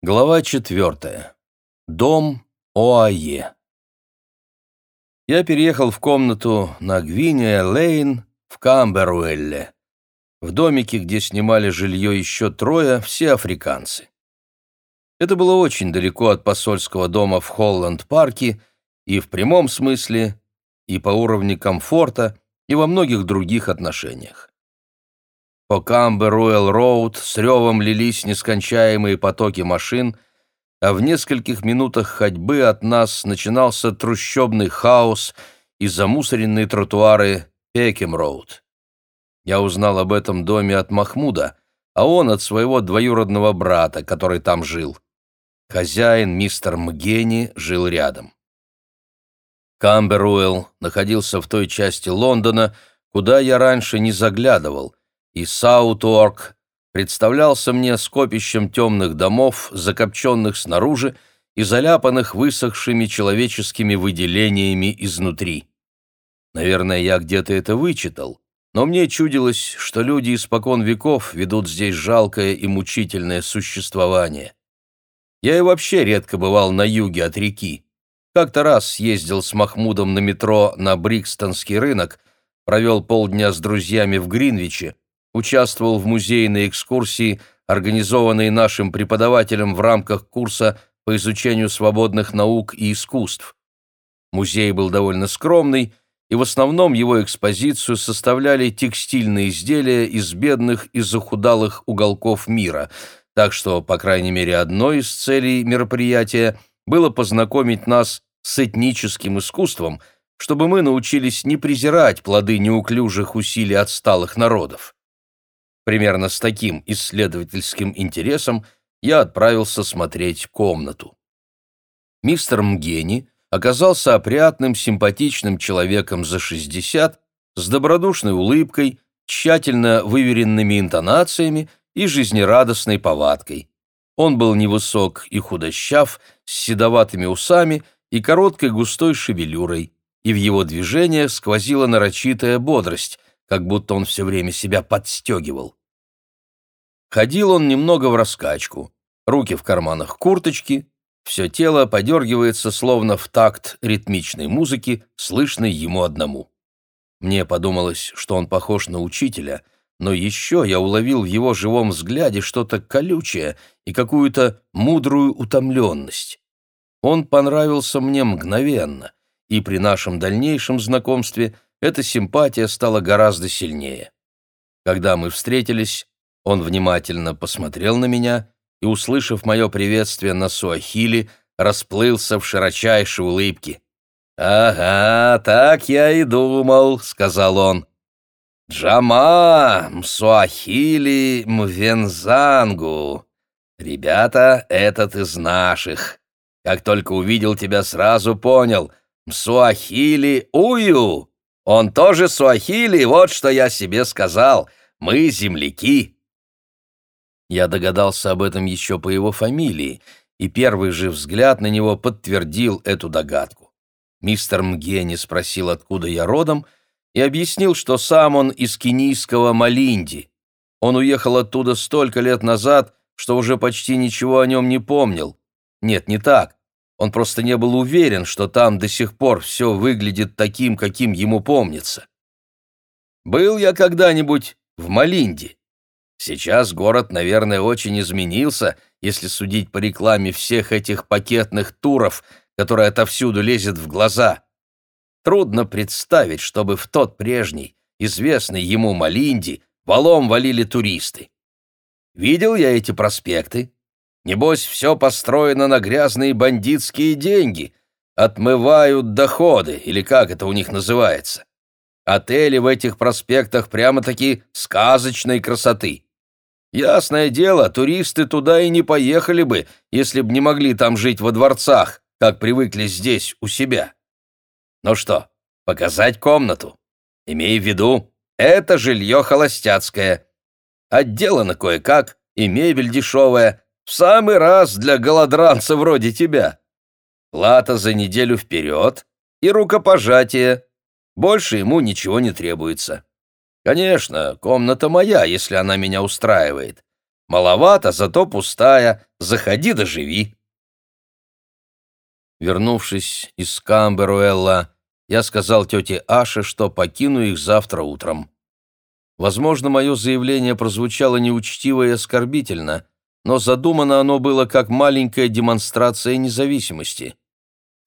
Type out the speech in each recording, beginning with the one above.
Глава четвертая. Дом ОАЕ. Я переехал в комнату на Гвинья-Лейн в Камберуэлле. В домике, где снимали жилье еще трое, все африканцы. Это было очень далеко от посольского дома в Холланд-парке и в прямом смысле, и по уровню комфорта, и во многих других отношениях. По Камберуэлл-Роуд с ревом лились нескончаемые потоки машин, а в нескольких минутах ходьбы от нас начинался трущобный хаос и замусоренные тротуары Пекем-Роуд. Я узнал об этом доме от Махмуда, а он от своего двоюродного брата, который там жил. Хозяин, мистер Мгени, жил рядом. Камберуэлл находился в той части Лондона, куда я раньше не заглядывал, и Саутуорк представлялся мне скопищем темных домов, закопченных снаружи и заляпанных высохшими человеческими выделениями изнутри. Наверное, я где-то это вычитал, но мне чудилось, что люди испокон веков ведут здесь жалкое и мучительное существование. Я и вообще редко бывал на юге от реки. Как-то раз съездил с Махмудом на метро на Брикстонский рынок, провел полдня с друзьями в Гринвиче, участвовал в музейной экскурсии, организованной нашим преподавателем в рамках курса по изучению свободных наук и искусств. Музей был довольно скромный, и в основном его экспозицию составляли текстильные изделия из бедных и захудалых уголков мира, так что, по крайней мере, одной из целей мероприятия было познакомить нас с этническим искусством, чтобы мы научились не презирать плоды неуклюжих усилий отсталых народов. Примерно с таким исследовательским интересом я отправился смотреть комнату. Мистер Мгени оказался опрятным, симпатичным человеком за 60, с добродушной улыбкой, тщательно выверенными интонациями и жизнерадостной повадкой. Он был невысок и худощав, с седоватыми усами и короткой густой шевелюрой, и в его движениях сквозила нарочитая бодрость, как будто он все время себя подстегивал. Ходил он немного в раскачку, руки в карманах курточки, все тело подергивается словно в такт ритмичной музыки, слышной ему одному. Мне подумалось, что он похож на учителя, но еще я уловил в его живом взгляде что-то колючее и какую-то мудрую утомленность. Он понравился мне мгновенно, и при нашем дальнейшем знакомстве эта симпатия стала гораздо сильнее. Когда мы встретились, он внимательно посмотрел на меня и, услышав мое приветствие на суахили, расплылся в широчайшей улыбке. «Ага, так я и думал», — сказал он. «Джама, Мсуахили, Мвензангу. Ребята, этот из наших. Как только увидел тебя, сразу понял. Мсуахили Ую. Он тоже суахили, вот что я себе сказал. Мы земляки». Я догадался об этом еще по его фамилии, и первый же взгляд на него подтвердил эту догадку. Мистер Мгени спросил, откуда я родом, и объяснил, что сам он из кенийского Малинди. Он уехал оттуда столько лет назад, что уже почти ничего о нем не помнил. Нет, не так. Он просто не был уверен, что там до сих пор все выглядит таким, каким ему помнится. «Был я когда-нибудь в Малинде?» Сейчас город, наверное, очень изменился, если судить по рекламе всех этих пакетных туров, которая отовсюду лезет в глаза. Трудно представить, чтобы в тот прежний, известный ему Малинди, валом валили туристы. Видел я эти проспекты. Небось, все построено на грязные бандитские деньги. Отмывают доходы, или как это у них называется. Отели в этих проспектах прямо-таки сказочной красоты. Ясное дело, туристы туда и не поехали бы, если б не могли там жить во дворцах, как привыкли здесь, у себя. Ну что, показать комнату? Имей в виду, это жилье холостяцкое. Отделано кое-как, и мебель дешевая, в самый раз для голодранца вроде тебя. Плата за неделю вперед и рукопожатие. Больше ему ничего не требуется. Конечно, комната моя, если она меня устраивает. Маловато, зато пустая. Заходи да живи. Вернувшись из Камберуэлла, я сказал тете Аше, что покину их завтра утром. Возможно, мое заявление прозвучало неучтиво и оскорбительно, но задумано оно было как маленькая демонстрация независимости.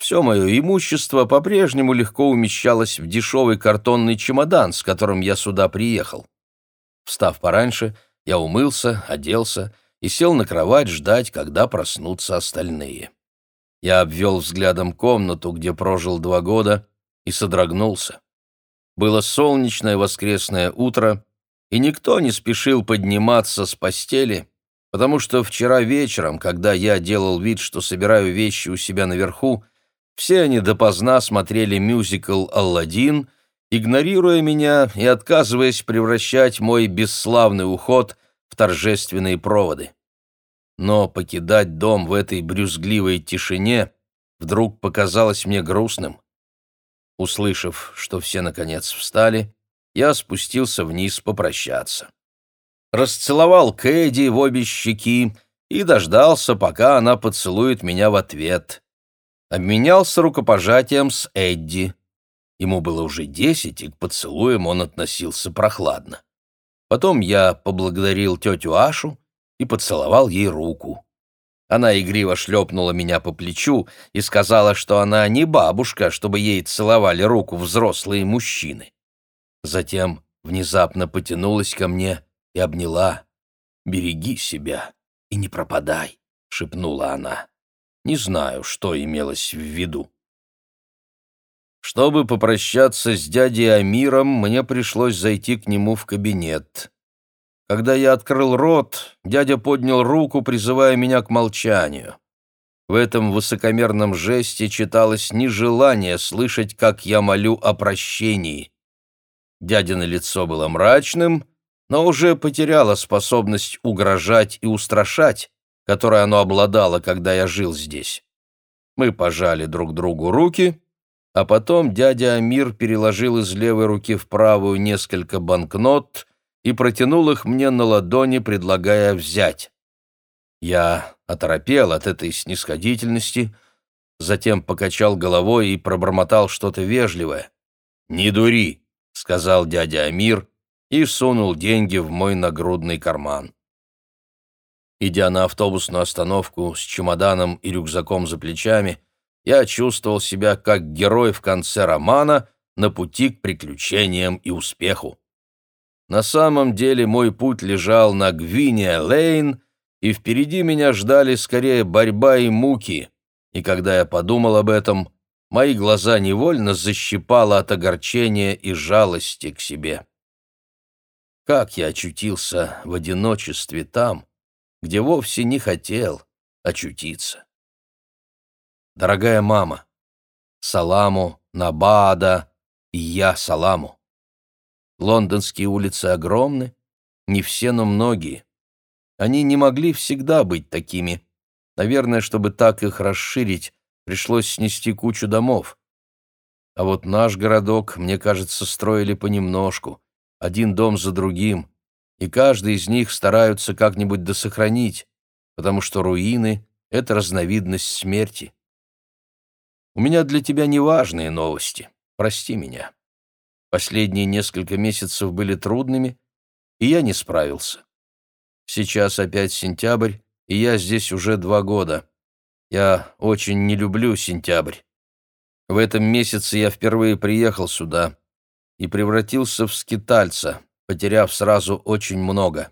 Все мое имущество по-прежнему легко умещалось в дешевый картонный чемодан, с которым я сюда приехал. Встав пораньше, я умылся, оделся и сел на кровать ждать, когда проснутся остальные. Я обвел взглядом комнату, где прожил два года, и содрогнулся. Было солнечное воскресное утро, и никто не спешил подниматься с постели, потому что вчера вечером, когда я делал вид, что собираю вещи у себя наверху, все они допоздна смотрели мюзикл «Алладин», игнорируя меня и отказываясь превращать мой бесславный уход в торжественные проводы. Но покидать дом в этой брюзгливой тишине вдруг показалось мне грустным. Услышав, что все наконец встали, я спустился вниз попрощаться. Расцеловал Кэдди в обе щеки и дождался, пока она поцелует меня в ответ. Обменялся рукопожатием с Эдди. Ему было уже десять, и к поцелуям он относился прохладно. Потом я поблагодарил тетю Ашу и поцеловал ей руку. Она игриво шлепнула меня по плечу и сказала, что она не бабушка, чтобы ей целовали руку взрослые мужчины. Затем внезапно потянулась ко мне и обняла. «Береги себя и не пропадай», — шепнула она. Не знаю, что имелось в виду. Чтобы попрощаться с дядей Амиром, мне пришлось зайти к нему в кабинет. Когда я открыл рот, дядя поднял руку, призывая меня к молчанию. В этом высокомерном жесте читалось нежелание слышать, как я молю о прощении. Дядино лицо было мрачным, но уже потеряло способность угрожать и устрашать, которой оно обладало, когда я жил здесь. Мы пожали друг другу руки, а потом дядя Амир переложил из левой руки в правую несколько банкнот и протянул их мне на ладони, предлагая взять. Я оторопел от этой снисходительности, затем покачал головой и пробормотал что-то вежливое. «Не дури», — сказал дядя Амир и сунул деньги в мой нагрудный карман. Идя на автобусную остановку с чемоданом и рюкзаком за плечами, я чувствовал себя как герой в конце романа на пути к приключениям и успеху. На самом деле мой путь лежал на Гвиния-Лейн, и впереди меня ждали скорее борьба и муки, и когда я подумал об этом, мои глаза невольно защипало от огорчения и жалости к себе. Как я очутился в одиночестве там, где вовсе не хотел очутиться. Дорогая мама, Саламу, Набада и я Саламу. Лондонские улицы огромны, не все, но многие. Они не могли всегда быть такими. Наверное, чтобы так их расширить, пришлось снести кучу домов. А вот наш городок, мне кажется, строили понемножку, один дом за другим, и каждый из них стараются как-нибудь досохранить, потому что руины — это разновидность смерти. У меня для тебя неважные новости, прости меня. Последние несколько месяцев были трудными, и я не справился. Сейчас опять сентябрь, и я здесь уже два года. Я очень не люблю сентябрь. В этом месяце я впервые приехал сюда и превратился в скитальца, потеряв сразу очень много.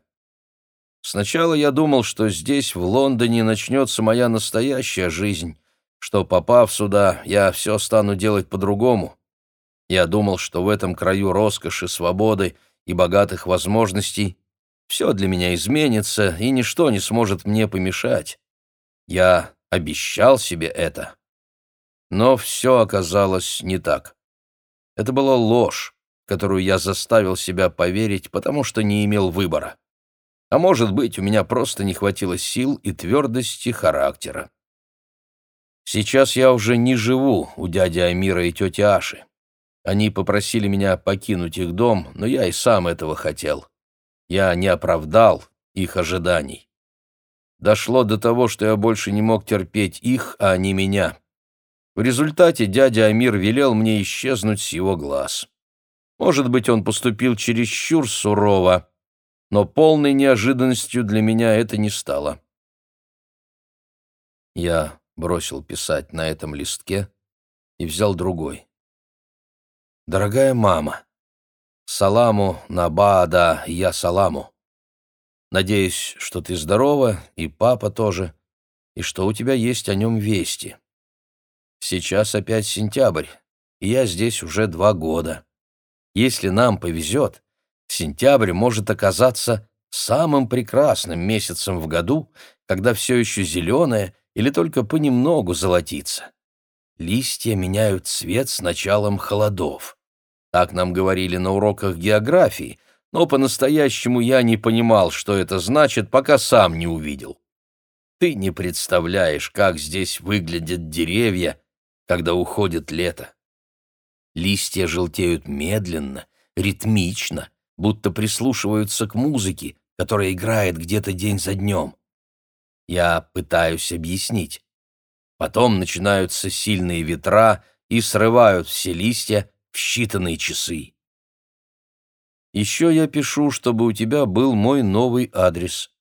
Сначала я думал, что здесь, в Лондоне, начнется моя настоящая жизнь, что, попав сюда, я все стану делать по-другому. Я думал, что в этом краю роскоши, свободы и богатых возможностей все для меня изменится, и ничто не сможет мне помешать. Я обещал себе это. Но все оказалось не так. Это была ложь, которую я заставил себя поверить, потому что не имел выбора. А может быть, у меня просто не хватило сил и твердости характера. Сейчас я уже не живу у дяди Амира и тети Аши. Они попросили меня покинуть их дом, но я и сам этого хотел. Я не оправдал их ожиданий. дошло до того, что я больше не мог терпеть их, а не меня. В результате дядя Амир велел мне исчезнуть с его глаз. Может быть, он поступил чересчур сурово, но полной неожиданностью для меня это не стало. Я бросил писать на этом листке и взял другой. «Дорогая мама, саламу набада я саламу. Надеюсь, что ты здорова, и папа тоже, и что у тебя есть о нем вести. Сейчас опять сентябрь, и я здесь уже два года. Если нам повезет, сентябрь может оказаться самым прекрасным месяцем в году, когда все еще зеленое или только понемногу золотится. Листья меняют цвет с началом холодов. Так нам говорили на уроках географии, но по-настоящему я не понимал, что это значит, пока сам не увидел. Ты не представляешь, как здесь выглядят деревья, когда уходит лето. Листья желтеют медленно, ритмично, будто прислушиваются к музыке, которая играет где-то день за днем. Я пытаюсь объяснить. Потом начинаются сильные ветра и срывают все листья в считанные часы. Еще я пишу, чтобы у тебя был мой новый адрес.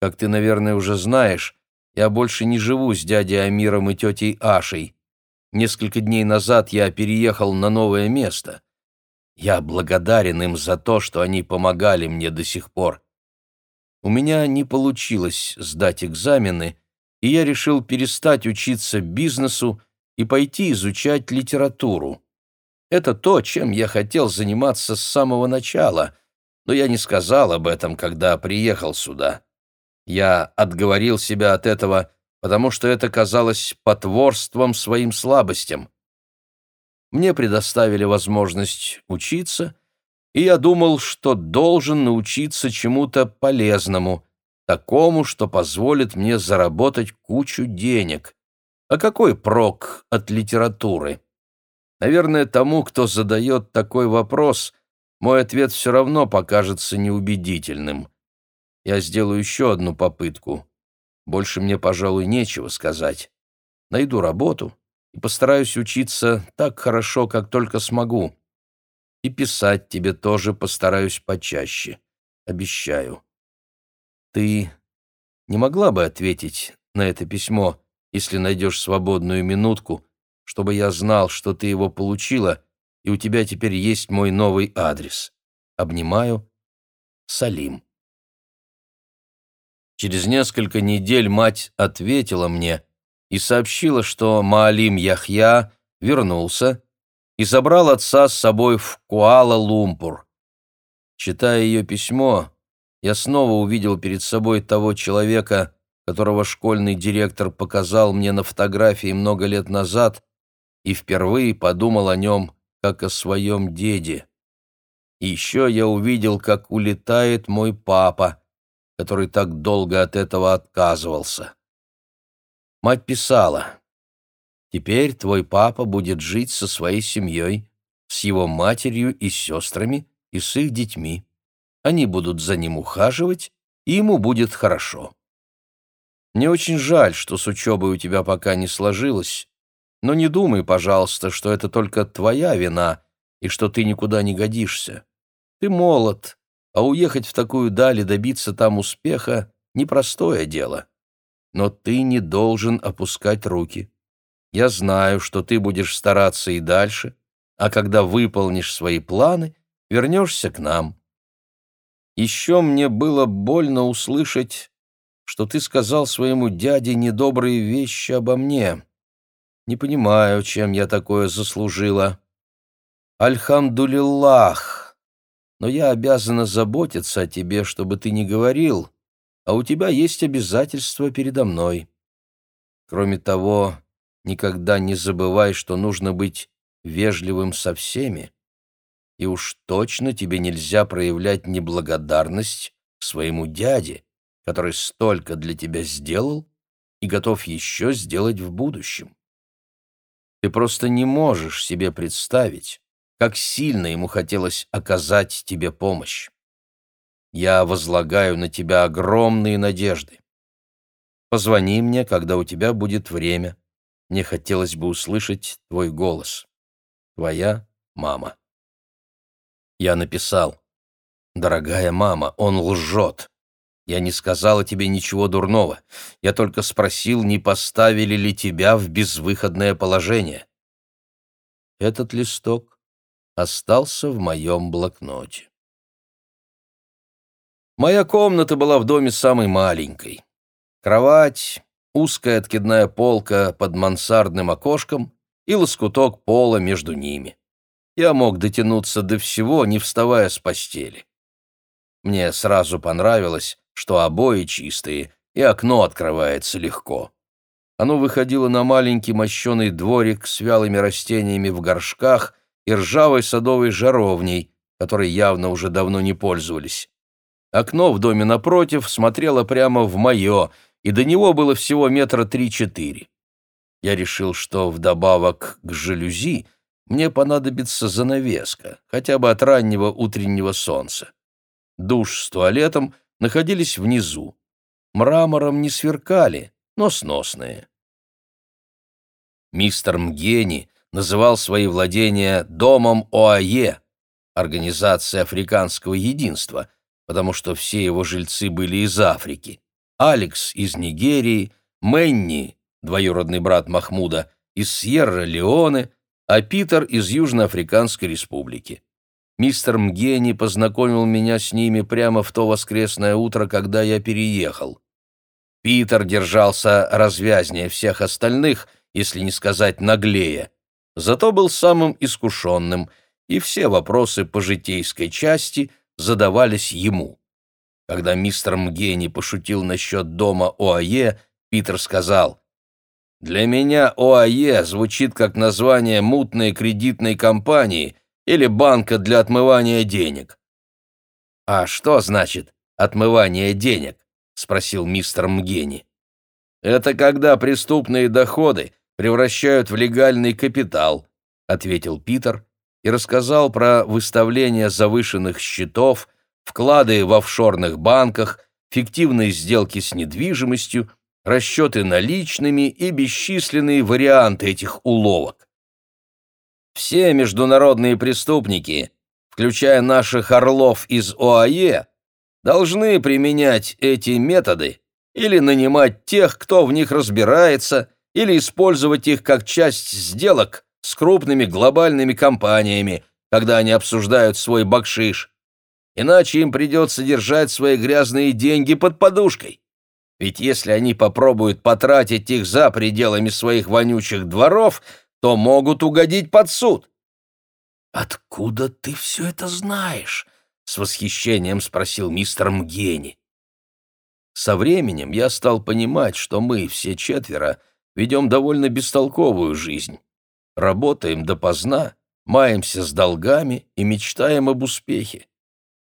Как ты, наверное, уже знаешь, я больше не живу с дядей Амиром и тетей Ашей. Несколько дней назад я переехал на новое место. Я благодарен им за то, что они помогали мне до сих пор. У меня не получилось сдать экзамены, и я решил перестать учиться бизнесу и пойти изучать литературу. Это то, чем я хотел заниматься с самого начала, но я не сказал об этом, когда приехал сюда. Я отговорил себя от этого потому что это казалось потворством своим слабостям. Мне предоставили возможность учиться, и я думал, что должен научиться чему-то полезному, такому, что позволит мне заработать кучу денег. А какой прок от литературы? Наверное, тому, кто задает такой вопрос, мой ответ все равно покажется неубедительным. Я сделаю еще одну попытку. Больше мне, пожалуй, нечего сказать. Найду работу и постараюсь учиться так хорошо, как только смогу. И писать тебе тоже постараюсь почаще. Обещаю. Ты не могла бы ответить на это письмо, если найдешь свободную минутку, чтобы я знал, что ты его получила, и у тебя теперь есть мой новый адрес. Обнимаю. Салим. Через несколько недель мать ответила мне и сообщила, что Маалим Яхья вернулся и забрал отца с собой в Куала-Лумпур. Читая ее письмо, я снова увидел перед собой того человека, которого школьный директор показал мне на фотографии много лет назад, и впервые подумал о нем как о своем деде. И еще я увидел, как улетает мой папа, который так долго от этого отказывался. Мать писала, «Теперь твой папа будет жить со своей семьей, с его матерью и сестрами и с их детьми. Они будут за ним ухаживать, и ему будет хорошо. Мне очень жаль, что с учебой у тебя пока не сложилось, но не думай, пожалуйста, что это только твоя вина и что ты никуда не годишься. Ты молод, а уехать в такую даль и добиться там успеха — непростое дело. Но ты не должен опускать руки. Я знаю, что ты будешь стараться и дальше, а когда выполнишь свои планы, вернешься к нам. Еще мне было больно услышать, что ты сказал своему дяде недобрые вещи обо мне. Не понимаю, чем я такое заслужила. Альхамдулиллах, но я обязана заботиться о тебе, чтобы ты не говорил, а у тебя есть обязательства передо мной. Кроме того, никогда не забывай, что нужно быть вежливым со всеми, и уж точно тебе нельзя проявлять неблагодарность своему дяде, который столько для тебя сделал и готов еще сделать в будущем. Ты просто не можешь себе представить, как сильно ему хотелось оказать тебе помощь. Я возлагаю на тебя огромные надежды. Позвони мне, когда у тебя будет время. Мне хотелось бы услышать твой голос. Твоя мама. Я написал. Дорогая мама, он лжет. Я не сказала тебе ничего дурного. Я только спросил, не поставили ли тебя в безвыходное положение. Этот листок остался в моем блокноте. Моя комната была в доме самой маленькой. Кровать, узкая откидная полка под мансардным окошком и лоскуток пола между ними. Я мог дотянуться до всего, не вставая с постели. Мне сразу понравилось, что обои чистые, и окно открывается легко. Оно выходило на маленький мощеный дворик с вялыми растениями в горшках и ржавой садовой жаровней, которой явно уже давно не пользовались. Окно в доме напротив смотрело прямо в мое, и до него было всего метра три-четыре. Я решил, что вдобавок к жалюзи мне понадобится занавеска, хотя бы от раннего утреннего солнца. Душ с туалетом находились внизу. Мрамором не сверкали, но сносные. Мистер Мгени называл свои владения «домом ОАЕ» — Организация Африканского Единства, потому что все его жильцы были из Африки. Алекс из Нигерии, Мэнни, двоюродный брат Махмуда, из Сьерра-Леоне, а Питер из Южноафриканской Республики. Мистер Мгени познакомил меня с ними прямо в то воскресное утро, когда я переехал. Питер держался развязнее всех остальных, если не сказать наглее, зато был самым искушенным, и все вопросы по житейской части задавались ему. Когда мистер Мгени пошутил насчет дома ОАЕ, Питер сказал, «Для меня ОАЕ звучит как название мутной кредитной компании или банка для отмывания денег». «А что значит отмывание денег?» — спросил мистер Мгени. «Это когда преступные доходы превращают в легальный капитал», — ответил Питер и рассказал про выставление завышенных счетов, вклады в офшорных банках, фиктивные сделки с недвижимостью, расчеты наличными и бесчисленные варианты этих уловок. Все международные преступники, включая наших орлов из ОАЕ, должны применять эти методы или нанимать тех, кто в них разбирается, или использовать их как часть сделок с крупными глобальными компаниями, когда они обсуждают свой бакшиш иначе им придется держать свои грязные деньги под подушкой. Ведь если они попробуют потратить их за пределами своих вонючих дворов, то могут угодить под суд. «Откуда ты все это знаешь?» — с восхищением спросил мистер Мгени. Со временем я стал понимать, что мы, все четверо, ведем довольно бестолковую жизнь. Работаем допоздна, маемся с долгами и мечтаем об успехе.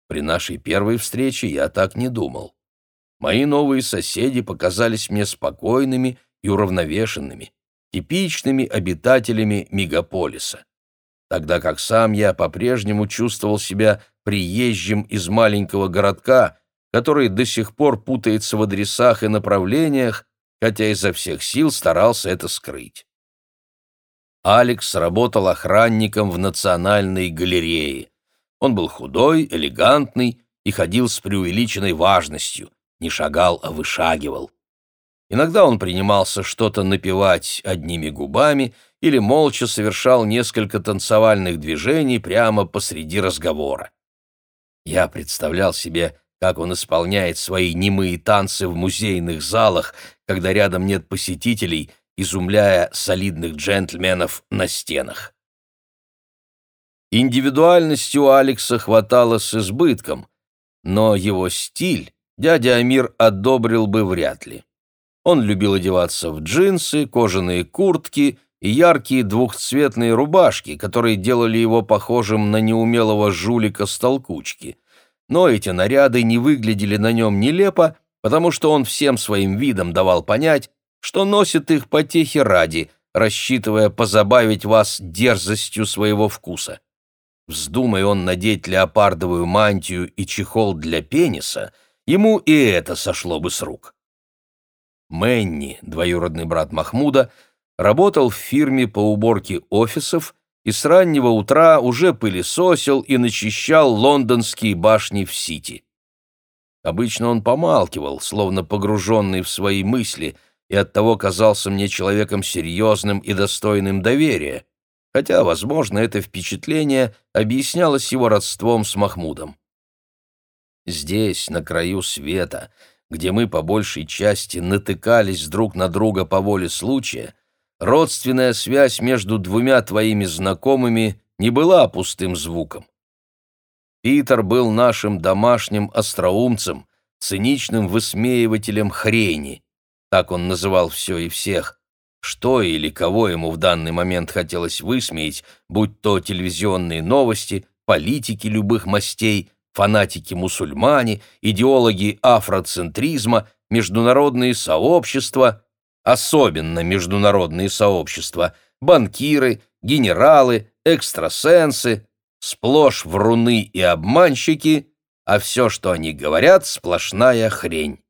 При нашей первой встрече я так не думал. Мои новые соседи показались мне спокойными и уравновешенными, типичными обитателями мегаполиса. Тогда как сам я по-прежнему чувствовал себя приезжим из маленького городка, который до сих пор путается в адресах и направлениях, хотя изо всех сил старался это скрыть. Алекс работал охранником в Национальной галерее. Он был худой, элегантный и ходил с преувеличенной важностью, не шагал, а вышагивал. Иногда он принимался что-то напевать одними губами или молча совершал несколько танцевальных движений прямо посреди разговора. Я представлял себе, как он исполняет свои немые танцы в музейных залах, когда рядом нет посетителей, изумляя солидных джентльменов на стенах. Индивидуальности у Алекса хватало с избытком, но его стиль дядя Амир одобрил бы вряд ли. Он любил одеваться в джинсы, кожаные куртки и яркие двухцветные рубашки, которые делали его похожим на неумелого жулика с толкучки. Но эти наряды не выглядели на нем нелепо, потому что он всем своим видом давал понять, что носит их потехи ради, рассчитывая позабавить вас дерзостью своего вкуса. Вздумай он надеть леопардовую мантию и чехол для пениса, ему и это сошло бы с рук. Мэнни, двоюродный брат Махмуда, работал в фирме по уборке офисов и с раннего утра уже пылесосил и начищал лондонские башни в Сити. Обычно он помалкивал, словно погруженный в свои мысли, и оттого казался мне человеком серьезным и достойным доверия, хотя, возможно, это впечатление объяснялось его родством с Махмудом. Здесь, на краю света, где мы по большей части натыкались друг на друга по воле случая, родственная связь между двумя твоими знакомыми не была пустым звуком. Питер был нашим домашним остроумцем, циничным высмеивателем хрени. Так он называл все и всех. Что или кого ему в данный момент хотелось высмеять, будь то телевизионные новости, политики любых мастей, фанатики-мусульмане, идеологи афроцентризма, международные сообщества, особенно международные сообщества, банкиры, генералы, экстрасенсы, сплошь вруны и обманщики, а все, что они говорят, сплошная хрень.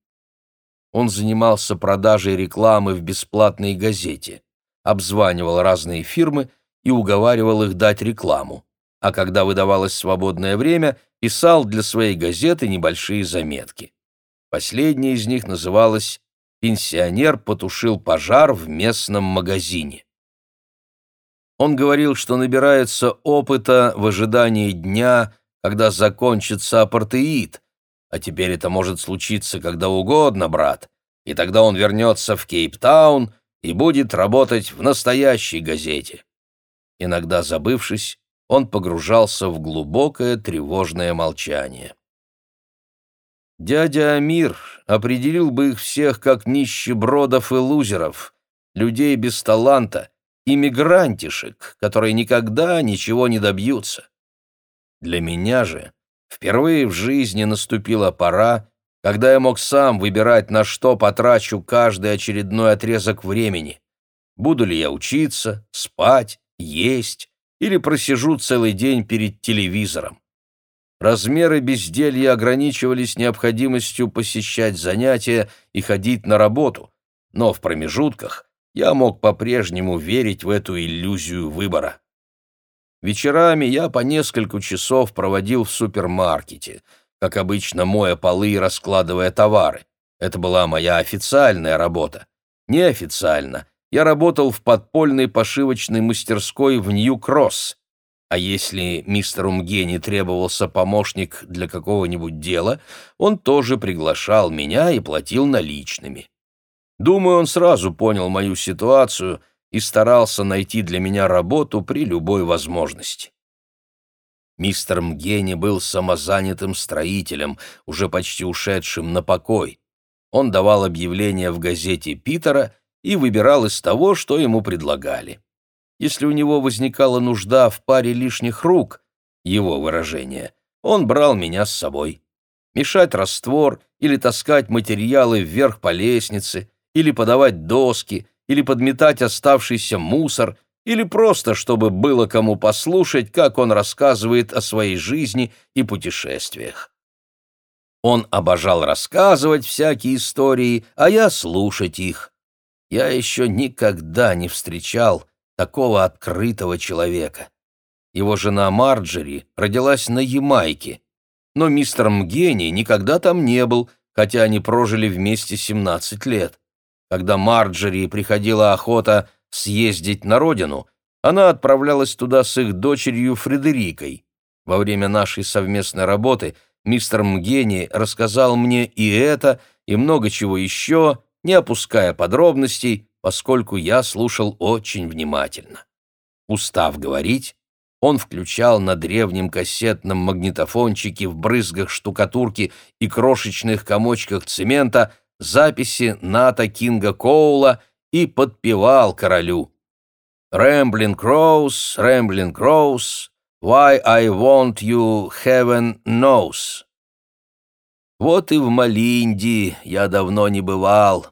Он занимался продажей рекламы в бесплатной газете, обзванивал разные фирмы и уговаривал их дать рекламу, а когда выдавалось свободное время, писал для своей газеты небольшие заметки. Последняя из них называлась пенсионер потушил пожар в местном магазине. Он говорил, что набирается опыта в ожидании дня, когда закончится апартеид, а теперь это может случиться когда угодно, брат, и тогда он вернется в Кейптаун и будет работать в настоящей газете. Иногда забывшись, он погружался в глубокое тревожное молчание. Дядя Амир определил бы их всех как нищебродов и лузеров, людей без таланта, иммигрантишек, которые никогда ничего не добьются. Для меня же впервые в жизни наступила пора, когда я мог сам выбирать, на что потрачу каждый очередной отрезок времени. Буду ли я учиться, спать, есть или просижу целый день перед телевизором. Размеры безделья ограничивались необходимостью посещать занятия и ходить на работу, но в промежутках я мог по-прежнему верить в эту иллюзию выбора. Вечерами я по несколько часов проводил в супермаркете, как обычно моя полы и раскладывая товары. Это была моя официальная работа. Неофициально я работал в подпольной пошивочной мастерской в Нью-Кросс, а если мистеру Мгене требовался помощник для какого-нибудь дела, он тоже приглашал меня и платил наличными. Думаю, он сразу понял мою ситуацию и старался найти для меня работу при любой возможности. Мистер Мгени был самозанятым строителем, уже почти ушедшим на покой. Он давал объявления в газете Питера и выбирал из того, что ему предлагали. Если у него возникала нужда в паре лишних рук, его выражение, он брал меня с собой. Мешать раствор или таскать материалы вверх по лестнице, или подавать доски, или подметать оставшийся мусор, или просто, чтобы было кому послушать, как он рассказывает о своей жизни и путешествиях. Он обожал рассказывать всякие истории, а я слушать их. Я еще никогда не встречал такого открытого человека. Его жена Марджери родилась на Ямайке, но мистер Мгени никогда там не был, хотя они прожили вместе 17 лет. Когда Марджери приходила охота съездить на родину, она отправлялась туда с их дочерью Фредерикой. Во время нашей совместной работы мистер Мгени рассказал мне и это, и много чего еще, не опуская подробностей, поскольку я слушал очень внимательно. Устав говорить, он включал на древнем кассетном магнитофончике в брызгах штукатурки и крошечных комочках цемента записи Ната Кинга Коула и подпевал королю. «Рэмблин Кроус, Рэмблин Кроус, Why I Want You Heaven Knows». Вот и в Малинди я давно не бывал.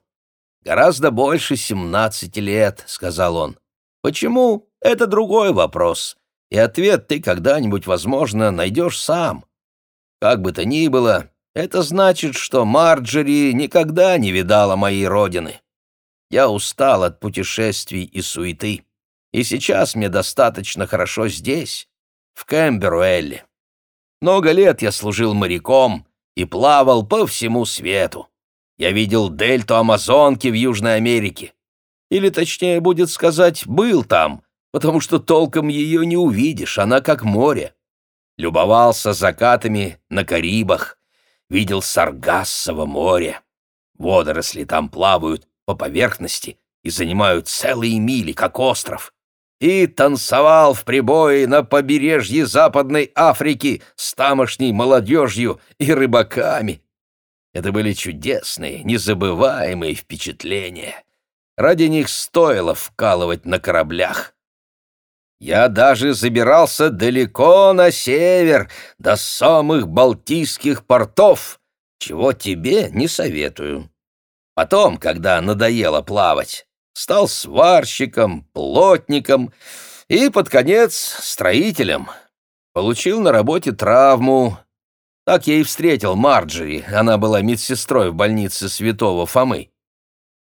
«Гораздо больше семнадцати лет», — сказал он. «Почему? Это другой вопрос, и ответ ты когда-нибудь, возможно, найдешь сам. Как бы то ни было, Это значит, что Марджери никогда не видала моей родины. Я устал от путешествий и суеты, и сейчас мне достаточно хорошо здесь, в Кэмберуэлле. Много лет я служил моряком и плавал по всему свету. Я видел дельту Амазонки в Южной Америке. Или, точнее будет сказать, был там, потому что толком ее не увидишь, она как море. Любовался закатами на Карибах, видел Саргассово море. Водоросли там плавают по поверхности и занимают целые мили, как остров. И танцевал в прибое на побережье Западной Африки с тамошней молодежью и рыбаками. Это были чудесные, незабываемые впечатления. Ради них стоило вкалывать на кораблях. Я даже забирался далеко на север, до самых Балтийских портов, чего тебе не советую. Потом, когда надоело плавать, стал сварщиком, плотником и, под конец, строителем. Получил на работе травму. Так я и встретил Марджери, она была медсестрой в больнице святого Фомы.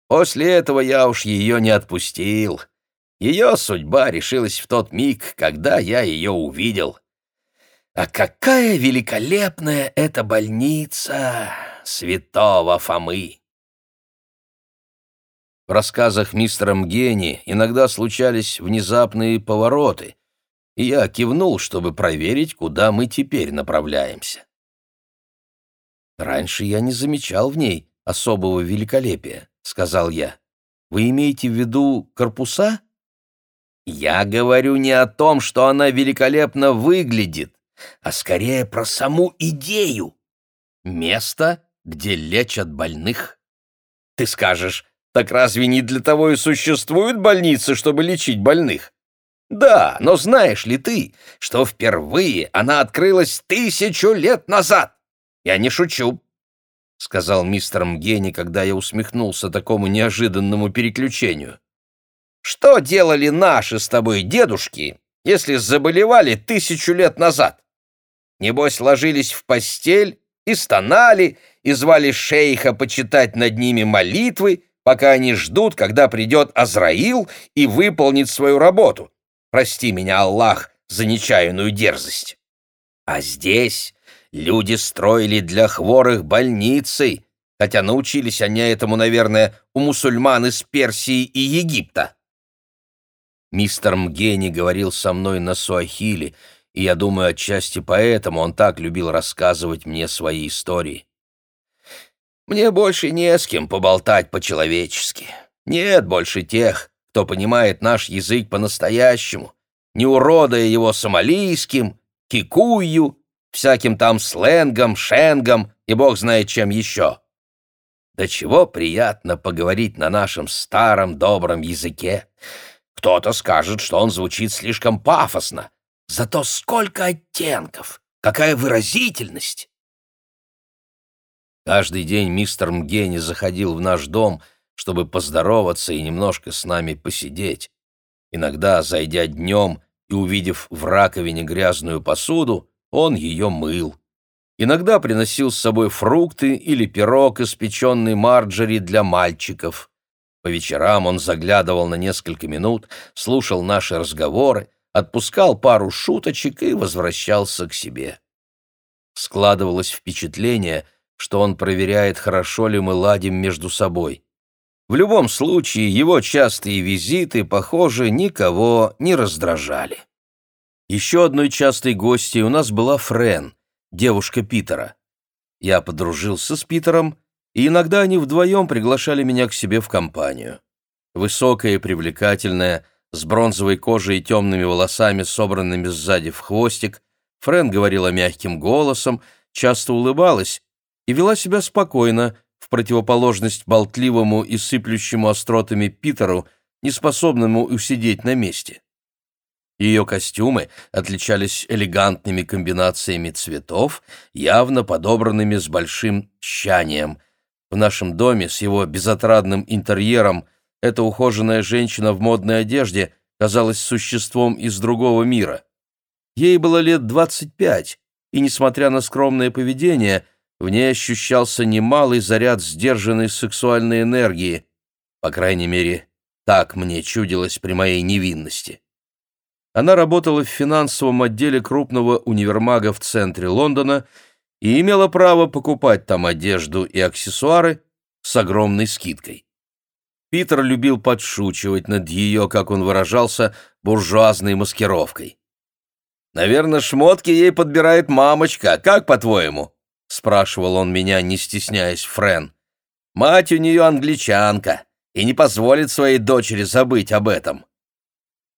После этого я уж ее не отпустил. Ее судьба решилась в тот миг, когда я ее увидел. А какая великолепная эта больница святого Фомы! В рассказах мистера Мгени иногда случались внезапные повороты, и я кивнул, чтобы проверить, куда мы теперь направляемся. Раньше я не замечал в ней особого великолепия. — сказал я. «Вы имеете в виду корпуса?» «Я говорю не о том, что она великолепно выглядит, а скорее про саму идею. Место, где лечат больных. Ты скажешь, так разве не для того и существуют больницы, чтобы лечить больных? Да, но знаешь ли ты, что впервые она открылась тысячу лет назад? Я не шучу. — сказал мистер Мгени, когда я усмехнулся такому неожиданному переключению. «Что делали наши с тобой дедушки, если заболевали тысячу лет назад? Небось, ложились в постель и стонали, и звали шейха почитать над ними молитвы, пока они ждут, когда придет Азраил и выполнит свою работу. Прости меня, Аллах, за нечаянную дерзость. А здесь Люди строили для хворых больницы, хотя научились они этому, наверное, у мусульман из Персии и Египта. Мистер Мгени говорил со мной на суахили, и я думаю, отчасти поэтому он так любил рассказывать мне свои истории. Мне больше не с кем поболтать по-человечески. Нет больше тех, кто понимает наш язык по-настоящему, не уродая его сомалийским, кикую всяким там сленгом, шенгом и бог знает чем еще. Да чего приятно поговорить на нашем старом добром языке. Кто-то скажет, что он звучит слишком пафосно. Зато сколько оттенков, какая выразительность! Каждый день мистер Мгени заходил в наш дом, чтобы поздороваться и немножко с нами посидеть. Иногда, зайдя днем и увидев в раковине грязную посуду, он ее мыл. Иногда приносил с собой фрукты или пирог, испеченный Марджери для мальчиков. По вечерам он заглядывал на несколько минут, слушал наши разговоры, отпускал пару шуточек и возвращался к себе. Складывалось впечатление, что он проверяет, хорошо ли мы ладим между собой. В любом случае, его частые визиты, похоже, никого не раздражали. Еще одной частой гостьей у нас была Френ, девушка Питера. Я подружился с Питером, и иногда они вдвоем приглашали меня к себе в компанию. Высокая и привлекательная, с бронзовой кожей и темными волосами, собранными сзади в хвостик, Френ говорила мягким голосом, часто улыбалась и вела себя спокойно, в противоположность болтливому и сыплющему остротами Питеру, неспособному усидеть на месте. Ее костюмы отличались элегантными комбинациями цветов, явно подобранными с большим тщанием. В нашем доме с его безотрадным интерьером эта ухоженная женщина в модной одежде казалась существом из другого мира. Ей было лет двадцать пять, и, несмотря на скромное поведение, в ней ощущался немалый заряд сдержанной сексуальной энергии. По крайней мере, так мне чудилось при моей невинности. Она работала в финансовом отделе крупного универмага в центре Лондона и имела право покупать там одежду и аксессуары с огромной скидкой. Питер любил подшучивать над ее, как он выражался, буржуазной маскировкой. «Наверное, шмотки ей подбирает мамочка, как по-твоему?» — спрашивал он меня, не стесняясь, Френ. «Мать у нее англичанка и не позволит своей дочери забыть об этом».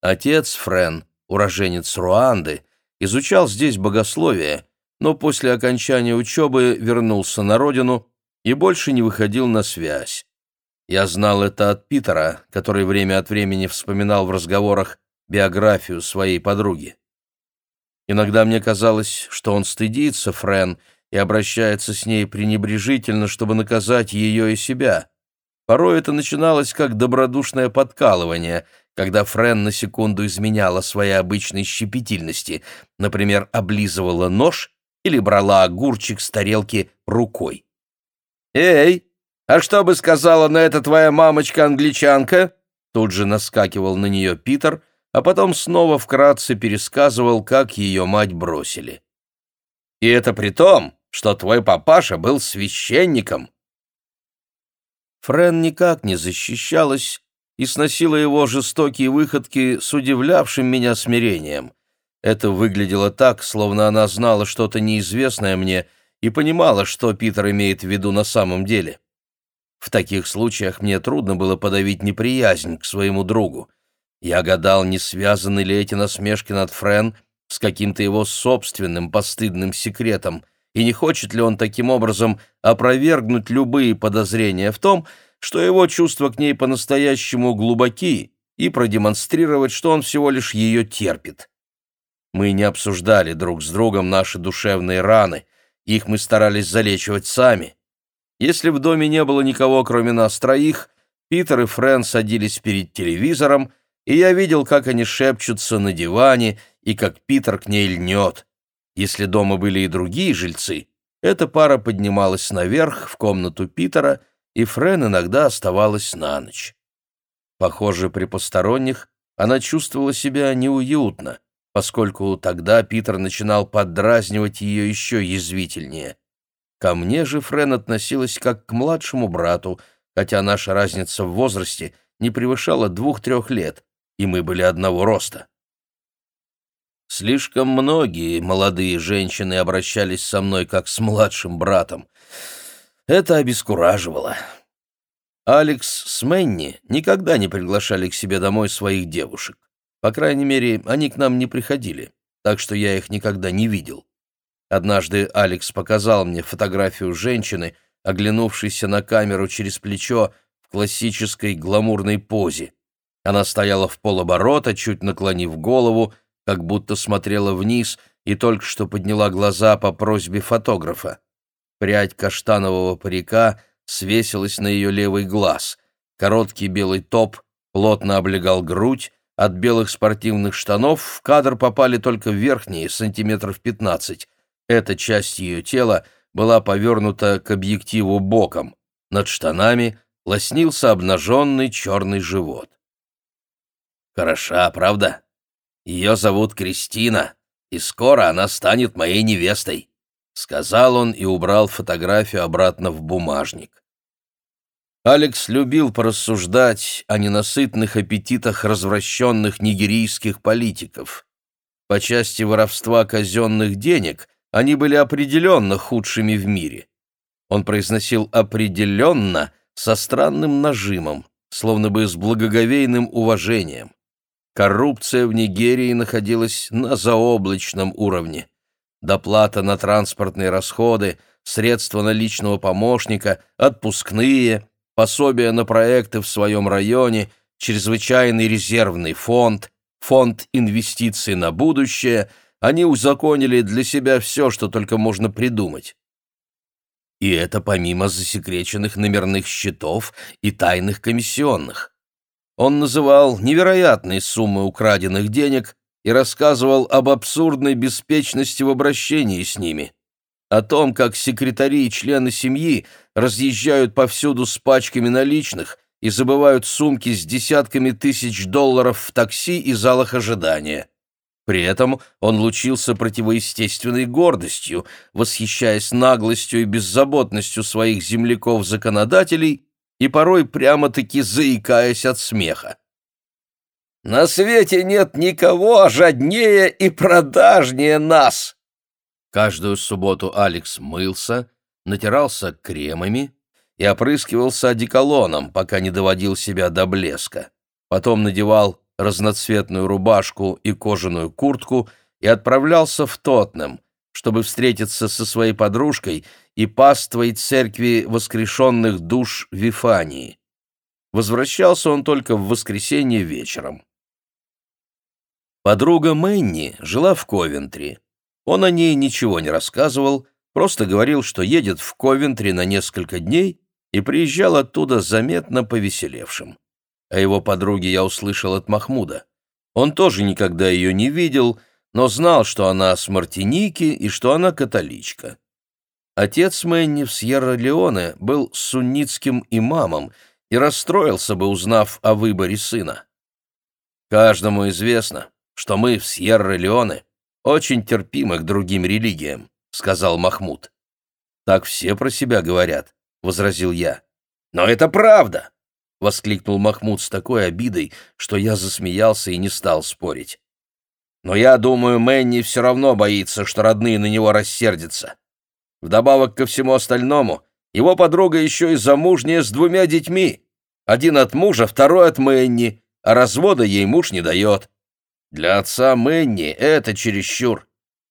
Отец Френ, уроженец Руанды, изучал здесь богословие, но после окончания учебы вернулся на родину и больше не выходил на связь. Я знал это от Питера, который время от времени вспоминал в разговорах биографию своей подруги. Иногда мне казалось, что он стыдится Френ и обращается с ней пренебрежительно, чтобы наказать ее и себя. Порой это начиналось как добродушное подкалывание, когда Френ на секунду изменяла своей обычной щепетильности, например, облизывала нож или брала огурчик с тарелки рукой. «Эй, а что бы сказала на это твоя мамочка-англичанка?» Тут же наскакивал на нее Питер — а потом снова вкратце пересказывал, как ее мать бросили. «И это при том, что твой папаша был священником». Френ никак не защищалась и сносила его жестокие выходки с удивлявшим меня смирением. Это выглядело так, словно она знала что-то неизвестное мне и понимала, что Питер имеет в виду на самом деле. В таких случаях мне трудно было подавить неприязнь к своему другу. Я гадал, не связаны ли эти насмешки над Френ с каким-то его собственным постыдным секретом, и не хочет ли он таким образом опровергнуть любые подозрения в том, что его чувства к ней по-настоящему глубоки, и продемонстрировать, что он всего лишь ее терпит. Мы не обсуждали друг с другом наши душевные раны, их мы старались залечивать сами. Если в доме не было никого, кроме нас троих, Питер и Френ садились перед телевизором, и я видел, как они шепчутся на диване и как Питер к ней льнет. Если дома были и другие жильцы, эта пара поднималась наверх в комнату Питера, и Френ иногда оставалась на ночь. Похоже, при посторонних она чувствовала себя неуютно, поскольку тогда Питер начинал поддразнивать ее еще язвительнее. Ко мне же Френ относилась как к младшему брату, хотя наша разница в возрасте не превышала двух-трех лет, и мы были одного роста. Слишком многие молодые женщины обращались со мной как с младшим братом. Это обескураживало. Алекс с Мэнни никогда не приглашали к себе домой своих девушек. По крайней мере, они к нам не приходили, так что я их никогда не видел. Однажды Алекс показал мне фотографию женщины, оглянувшейся на камеру через плечо в классической гламурной позе. Она стояла в полоборота, чуть наклонив голову, как будто смотрела вниз и только что подняла глаза по просьбе фотографа. Прядь каштанового парика свесилась на ее левый глаз. Короткий белый топ плотно облегал грудь, от белых спортивных штанов в кадр попали только верхние, сантиметров пятнадцать. Эта часть ее тела была повернута к объективу боком. Над штанами лоснился обнаженный черный живот. Хороша, правда? Ее зовут Кристина, и скоро она станет моей невестой», — сказал он и убрал фотографию обратно в бумажник. Алекс любил порассуждать о ненасытных аппетитах развращенных нигерийских политиков. По части воровства казенных денег они были определенно худшими в мире. Он произносил «определенно» со странным нажимом, словно бы с благоговейным уважением. Коррупция в Нигерии находилась на заоблачном уровне. Доплата на транспортные расходы, средства на личного помощника, отпускные, пособия на проекты в своем районе, чрезвычайный резервный фонд, фонд инвестиций на будущее — они узаконили для себя все, что только можно придумать. И это помимо засекреченных номерных счетов и тайных комиссионных. Он называл невероятные суммы украденных денег и рассказывал об абсурдной беспечности в обращении с ними. о том, как секретари и члены семьи разъезжают повсюду с пачками наличных и забывают сумки с десятками тысяч долларов в такси и залах ожидания. При этом он лучился противоестественной гордостью, восхищаясь наглостью и беззаботностью своих земляков-законодателей и порой прямо-таки заикаясь от смеха. «На свете нет никого жаднее и продажнее нас!» Каждую субботу Алекс мылся, натирался кремами и опрыскивался одеколоном, пока не доводил себя до блеска. Потом надевал разноцветную рубашку и кожаную куртку и отправлялся в Тотнем, чтобы встретиться со своей подружкой и паствой церкви воскрешенных душ Вифании. Возвращался он только в воскресенье вечером. Подруга Мэнни жила в Ковентри. Он о ней ничего не рассказывал, просто говорил, что едет в Ковентри на несколько дней и приезжал оттуда заметно повеселевшим. О его подруге я услышал от Махмуда. Он тоже никогда ее не видел, но знал, что она с Мартиники и что она католичка. Отец Мэнни в Сьерра-Леоне был суннитским имамом и расстроился бы, узнав о выборе сына. Каждому известно, что мы в Сьерра-Леоне очень терпимы к другим религиям», — сказал Махмуд. «Так все про себя говорят», — возразил я. «Но это правда!» — воскликнул Махмуд с такой обидой, что я засмеялся и не стал спорить. «Но я думаю, Мэнни все равно боится, что родные на него рассердятся. Вдобавок ко всему остальному, его подруга еще и замужняя с двумя детьми. Один от мужа, второй от Мэнни, а развода ей муж не дает. Для отца Мэнни это чересчур.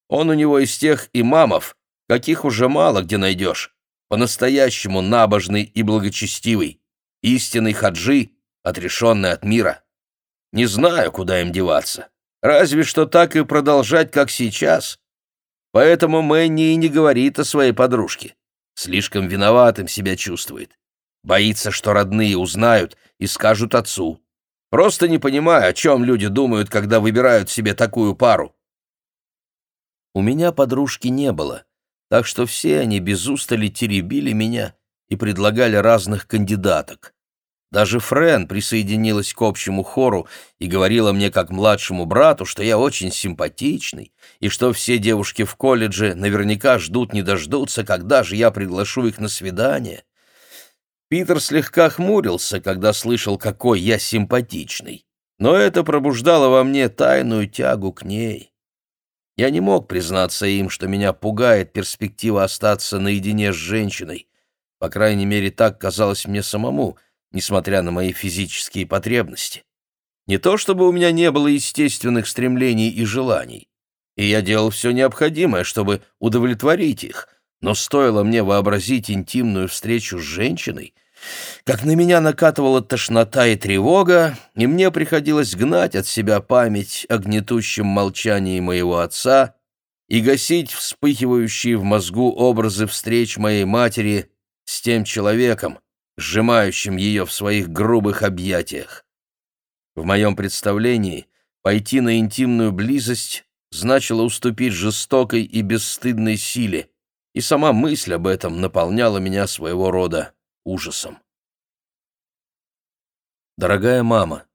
Он у него из тех имамов, каких уже мало где найдешь. По-настоящему набожный и благочестивый. Истинный хаджи, отрешенный от мира. Не знаю, куда им деваться. Разве что так и продолжать, как сейчас. Поэтому Мэнни и не говорит о своей подружке. Слишком виноватым себя чувствует. Боится, что родные узнают и скажут отцу. Просто не понимаю, о чем люди думают, когда выбирают себе такую пару. У меня подружки не было, так что все они без устали теребили меня и предлагали разных кандидаток. Даже Френ присоединилась к общему хору и говорила мне как младшему брату, что я очень симпатичный, и что все девушки в колледже наверняка ждут не дождутся, когда же я приглашу их на свидание. Питер слегка хмурился, когда слышал, какой я симпатичный, но это пробуждало во мне тайную тягу к ней. Я не мог признаться им, что меня пугает перспектива остаться наедине с женщиной. По крайней мере, так казалось мне самому, несмотря на мои физические потребности. Не то чтобы у меня не было естественных стремлений и желаний, и я делал все необходимое, чтобы удовлетворить их, но стоило мне вообразить интимную встречу с женщиной, как на меня накатывала тошнота и тревога, и мне приходилось гнать от себя память о гнетущем молчании моего отца и гасить вспыхивающие в мозгу образы встреч моей матери с тем человеком, сжимающим ее в своих грубых объятиях. В моем представлении пойти на интимную близость значило уступить жестокой и бесстыдной силе, и сама мысль об этом наполняла меня своего рода ужасом. Дорогая мама,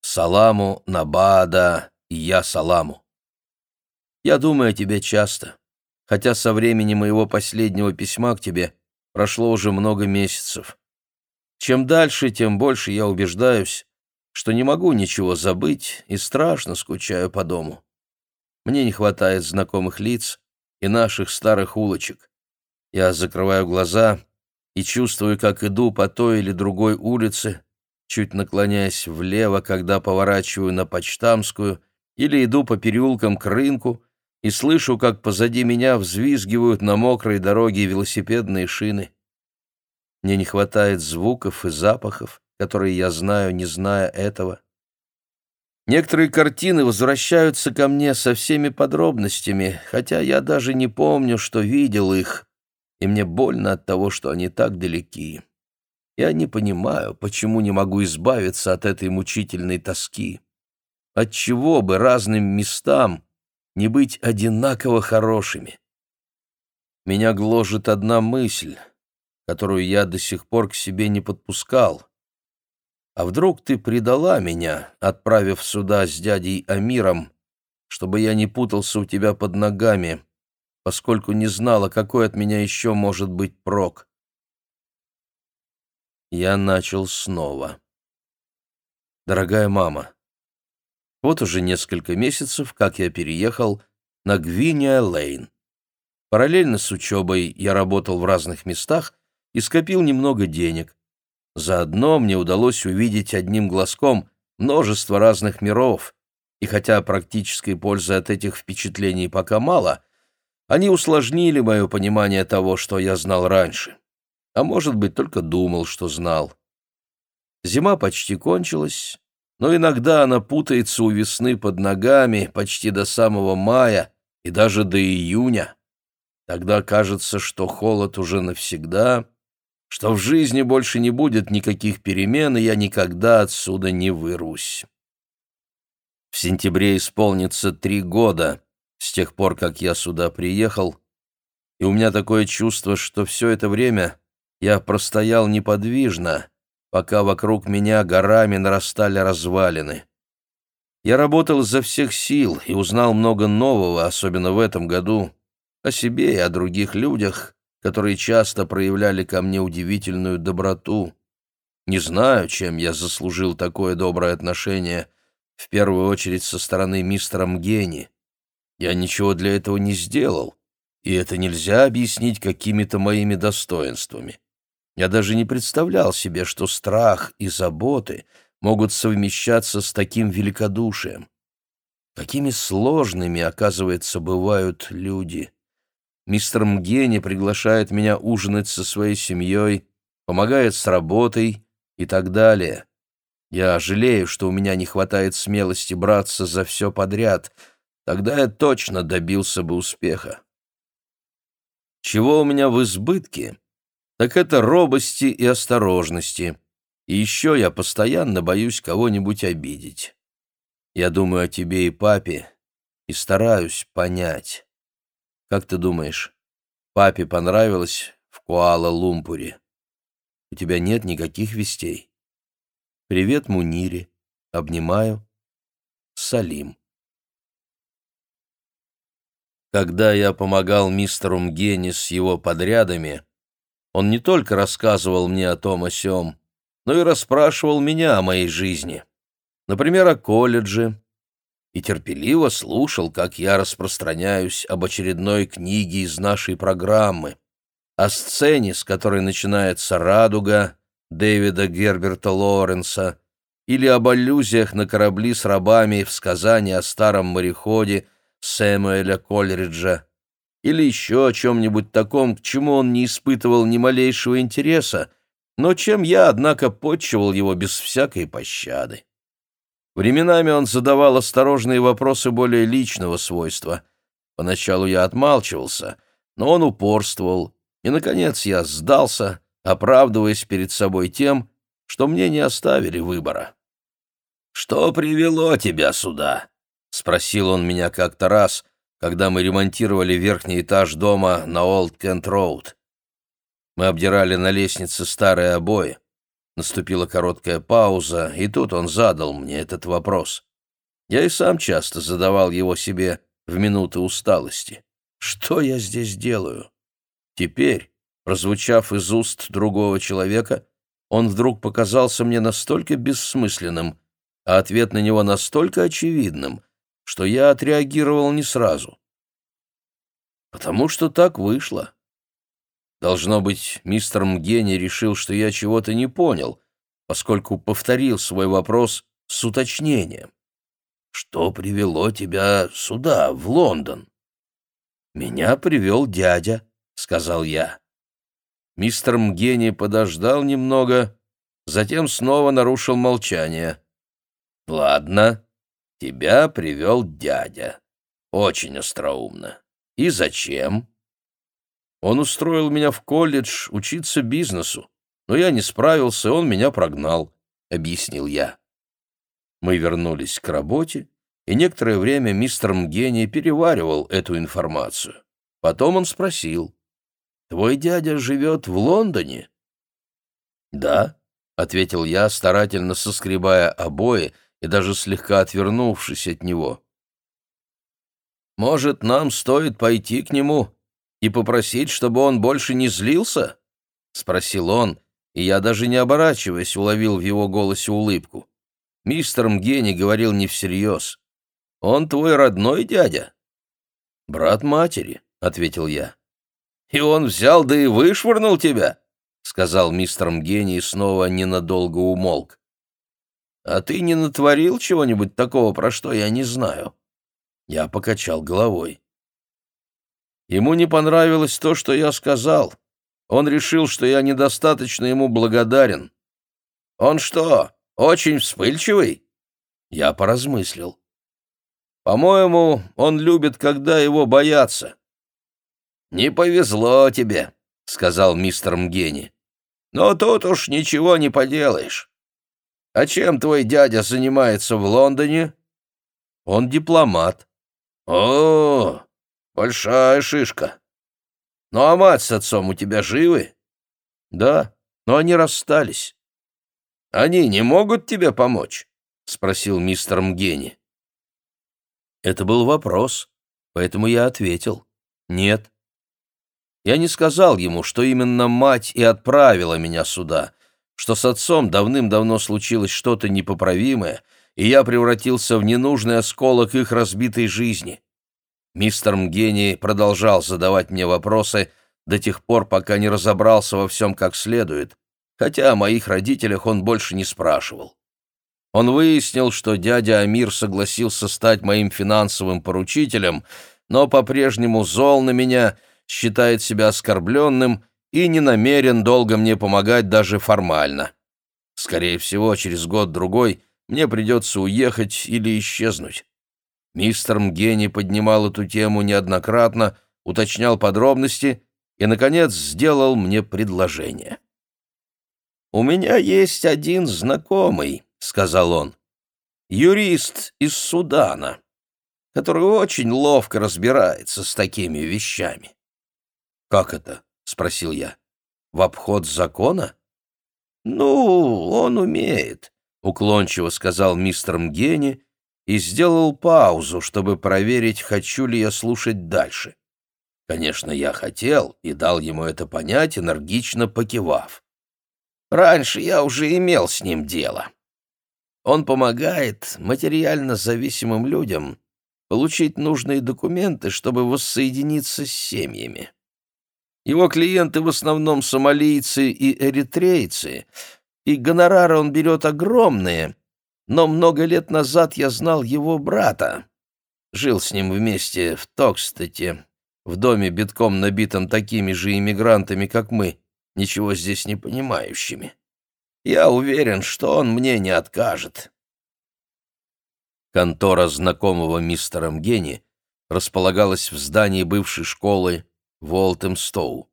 саламу, набада и я саламу. Я думаю о тебе часто, хотя со времени моего последнего письма к тебе прошло уже много месяцев. Чем дальше, тем больше я убеждаюсь, что не могу ничего забыть и страшно скучаю по дому. Мне не хватает знакомых лиц и наших старых улочек. Я закрываю глаза и чувствую, как иду по той или другой улице, чуть наклоняясь влево, когда поворачиваю на Почтамскую, или иду по переулкам к рынку и слышу, как позади меня взвизгивают на мокрой дороге велосипедные шины. Мне не хватает звуков и запахов, которые я знаю, не зная этого. Некоторые картины возвращаются ко мне со всеми подробностями, хотя я даже не помню, что видел их, и мне больно от того, что они так далеки. Я не понимаю, почему не могу избавиться от этой мучительной тоски. Отчего бы разным местам не быть одинаково хорошими? меня гложет одна мысль, которую я до сих пор к себе не подпускал. А вдруг ты предала меня, отправив сюда с дядей Амиром, чтобы я не путался у тебя под ногами, поскольку не знала, какой от меня еще может быть прок? Я начал снова. Дорогая мама, вот уже несколько месяцев, как я переехал на Гвиния-Лейн. Параллельно с учебой я работал в разных местах и скопил немного денег. Заодно мне удалось увидеть одним глазком множество разных миров, и хотя практической пользы от этих впечатлений пока мало, они усложнили мое понимание того, что я знал раньше. А может быть, только думал, что знал. Зима почти кончилась, но иногда она путается у весны под ногами почти до самого мая и даже до июня. Тогда кажется, что холод уже навсегда, что в жизни больше не будет никаких перемен, и я никогда отсюда не вырвусь. В сентябре исполнится три года с тех пор, как я сюда приехал, и у меня такое чувство, что все это время я простоял неподвижно, пока вокруг меня горами нарастали развалины. Я работал изо всех сил и узнал много нового, особенно в этом году, о себе и о других людях, которые часто проявляли ко мне удивительную доброту. Не знаю, чем я заслужил такое доброе отношение, в первую очередь со стороны мистера Мгени. Я ничего для этого не сделал, и это нельзя объяснить какими-то моими достоинствами. Я даже не представлял себе, что страх и заботы могут совмещаться с таким великодушием. Какими сложными, оказывается, бывают люди. Мистер Мгени приглашает меня ужинать со своей семьей, помогает с работой и так далее. Я жалею, что у меня не хватает смелости браться за все подряд. Тогда я точно добился бы успеха. Чего у меня в избытке, так это робости и осторожности. И еще я постоянно боюсь кого-нибудь обидеть. Я думаю о тебе и папе и стараюсь понять. Как ты думаешь, папе понравилось в Куала-Лумпуре? У тебя нет никаких вестей? Привет, Мунире. Обнимаю. Салим. Когда я помогал мистеру Мгени с его подрядами, он не только рассказывал мне о том о сём, но и расспрашивал меня о моей жизни. Например, о колледже, и терпеливо слушал, как я распространяюсь об очередной книге из нашей программы, о сцене, с которой начинается «Радуга» Дэвида Герберта Лоренса, или об аллюзиях на корабли с рабами в сказании о старом мореходе Сэмуэля Колериджа, или еще о чем-нибудь таком, к чему он не испытывал ни малейшего интереса, но чем я, однако, подчивал его без всякой пощады. Временами он задавал осторожные вопросы более личного свойства. Поначалу я отмалчивался, но он упорствовал, и, наконец, я сдался, оправдываясь перед собой тем, что мне не оставили выбора. «Что привело тебя сюда?» — спросил он меня как-то раз, когда мы ремонтировали верхний этаж дома на Олд Кент Роуд. Мы обдирали на лестнице старые обои. Наступила короткая пауза, и тут он задал мне этот вопрос. Я и сам часто задавал его себе в минуты усталости. Что я здесь делаю? Теперь, прозвучав из уст другого человека, он вдруг показался мне настолько бессмысленным, а ответ на него настолько очевидным, что я отреагировал не сразу. Потому что так вышло. Должно быть, мистер Мгени решил, что я чего-то не понял, поскольку повторил свой вопрос с уточнением. «Что привело тебя сюда, в Лондон?» «Меня привел дядя», — сказал я. Мистер Мгени подождал немного, затем снова нарушил молчание. «Ладно, тебя привел дядя. Очень остроумно. И зачем?» Он устроил меня в колледж учиться бизнесу, но я не справился, он меня прогнал», — объяснил я. Мы вернулись к работе, и некоторое время мистер Мгени переваривал эту информацию. Потом он спросил, твой дядя живет в Лондоне?» «Да», — ответил я, старательно соскребая обои и даже слегка отвернувшись от него. «Может, нам стоит пойти к нему и попросить, чтобы он больше не злился?» — спросил он, и я, даже не оборачиваясь, уловил в его голосе улыбку. Мистер Мгени говорил не всерьез. «Он твой родной дядя?» «Брат матери», — ответил я. «И он взял да и вышвырнул тебя?» — сказал мистер Мгени и снова ненадолго умолк. «А ты не натворил чего-нибудь такого, про что я не знаю?» Я покачал головой. Ему не понравилось то, что я сказал. Он решил, что я недостаточно ему благодарен. «Он что, очень вспыльчивый?» Я поразмыслил. «По-моему, он любит, когда его боятся». «Не повезло тебе», — сказал мистер Мгени. «Но тут уж ничего не поделаешь. А чем твой дядя занимается в Лондоне?» «Он дипломат». «О, большая шишка. Ну а мать с отцом у тебя живы?» «Да, но они расстались». «Они не могут тебе помочь?» — спросил мистер Мгени. Это был вопрос, поэтому я ответил «нет». Я не сказал ему, что именно мать и отправила меня сюда, что с отцом давным-давно случилось что-то непоправимое, и я превратился в ненужный осколок их разбитой жизни. Мистер Мгени продолжал задавать мне вопросы до тех пор, пока не разобрался во всем как следует, хотя о моих родителях он больше не спрашивал. Он выяснил, что дядя Амир согласился стать моим финансовым поручителем, но по-прежнему зол на меня, считает себя оскорбленным и не намерен долго мне помогать даже формально. Скорее всего, через год-другой мне придется уехать или исчезнуть. Мистер Мгени поднимал эту тему неоднократно, уточнял подробности и, наконец, сделал мне предложение. «У меня есть один знакомый», — сказал он, — «юрист из Судана, который очень ловко разбирается с такими вещами». «Как это?» — спросил я. «В обход закона?» «Ну, он умеет», — уклончиво сказал мистер Мгени, и сделал паузу, чтобы проверить, хочу ли я слушать дальше. Конечно, я хотел и дал ему это понять, энергично покивав. Раньше я уже имел с ним дело. Он помогает материально зависимым людям получить нужные документы, чтобы воссоединиться с семьями. Его клиенты в основном сомалийцы и эритрейцы, и гонорары он берет огромные, но много лет назад я знал его брата. Жил с ним вместе в Токстете, в доме, битком набитом такими же иммигрантами, как мы, ничего здесь не понимающими. Я уверен, что он мне не откажет. Контора знакомого мистера Мгени располагалась в здании бывшей школы Волтемстоу.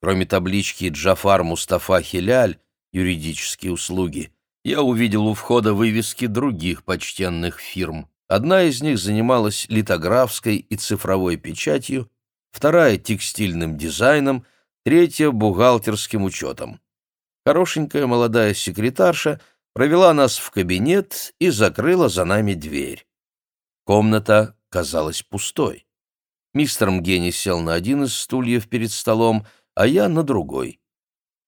Кроме таблички «Джафар Мустафа Хиляль» юридические услуги, я увидел у входа вывески других почтенных фирм. Одна из них занималась литографской и цифровой печатью, вторая — текстильным дизайном, третья — бухгалтерским учетом. Хорошенькая молодая секретарша провела нас в кабинет и закрыла за нами дверь. Комната казалась пустой. Мистер Мгени сел на один из стульев перед столом, а я на другой.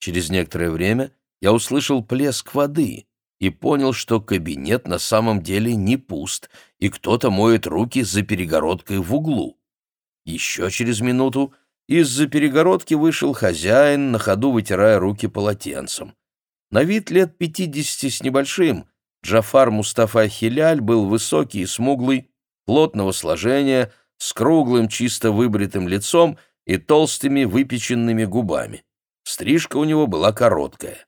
Через некоторое время я услышал плеск воды и понял, что кабинет на самом деле не пуст, и кто-то моет руки за перегородкой в углу. Еще через минуту из-за перегородки вышел хозяин, на ходу вытирая руки полотенцем. На вид лет пятидесяти с небольшим, Джафар Мустафа Хиляль был высокий и смуглый, плотного сложения, с круглым чисто выбритым лицом и толстыми выпеченными губами. Стрижка у него была короткая.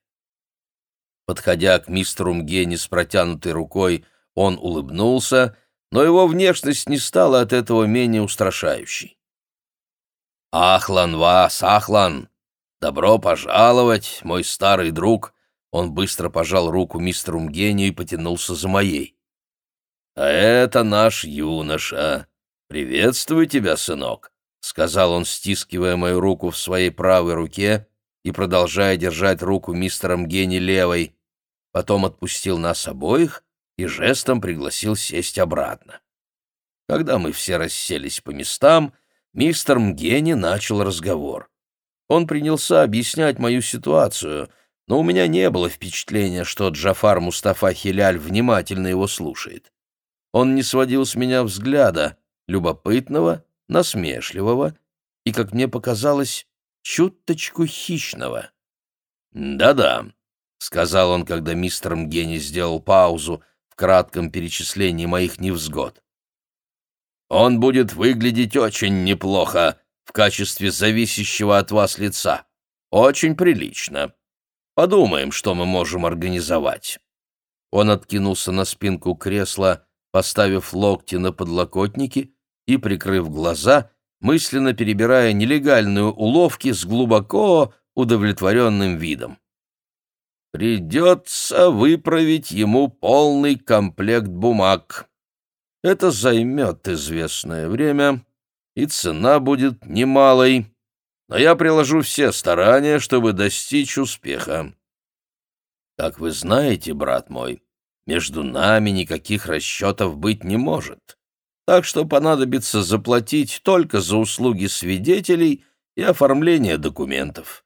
Подходя к мистеру Мгене с протянутой рукой, он улыбнулся, но его внешность не стала от этого менее устрашающей. «Ахлан вас, Ахлан! Добро пожаловать, мой старый друг!» Он быстро пожал руку мистеру Мгене и потянулся за моей. «А это наш юноша. Приветствую тебя, сынок. — сказал он, стискивая мою руку в своей правой руке и продолжая держать руку мистера Мгени левой. Потом отпустил нас обоих и жестом пригласил сесть обратно. Когда мы все расселись по местам, мистер Мгени начал разговор. Он принялся объяснять мою ситуацию, но у меня не было впечатления, что Джафар Мустафа Хиляль внимательно его слушает. Он не сводил с меня взгляда, любопытного, насмешливого и, как мне показалось, чуточку хищного. «Да-да», — сказал он, когда мистер Мгени сделал паузу в кратком перечислении моих невзгод. «Он будет выглядеть очень неплохо в качестве зависящего от вас лица. Очень прилично. Подумаем, что мы можем организовать». Он откинулся на спинку кресла, поставив локти на подлокотники и, прикрыв глаза, мысленно перебирая нелегальные уловки с глубоко удовлетворенным видом. «Придется выправить ему полный комплект бумаг. Это займет известное время, и цена будет немалой, но я приложу все старания, чтобы достичь успеха. Как вы знаете, брат мой, между нами никаких расчетов быть не может так что понадобится заплатить только за услуги свидетелей и оформление документов.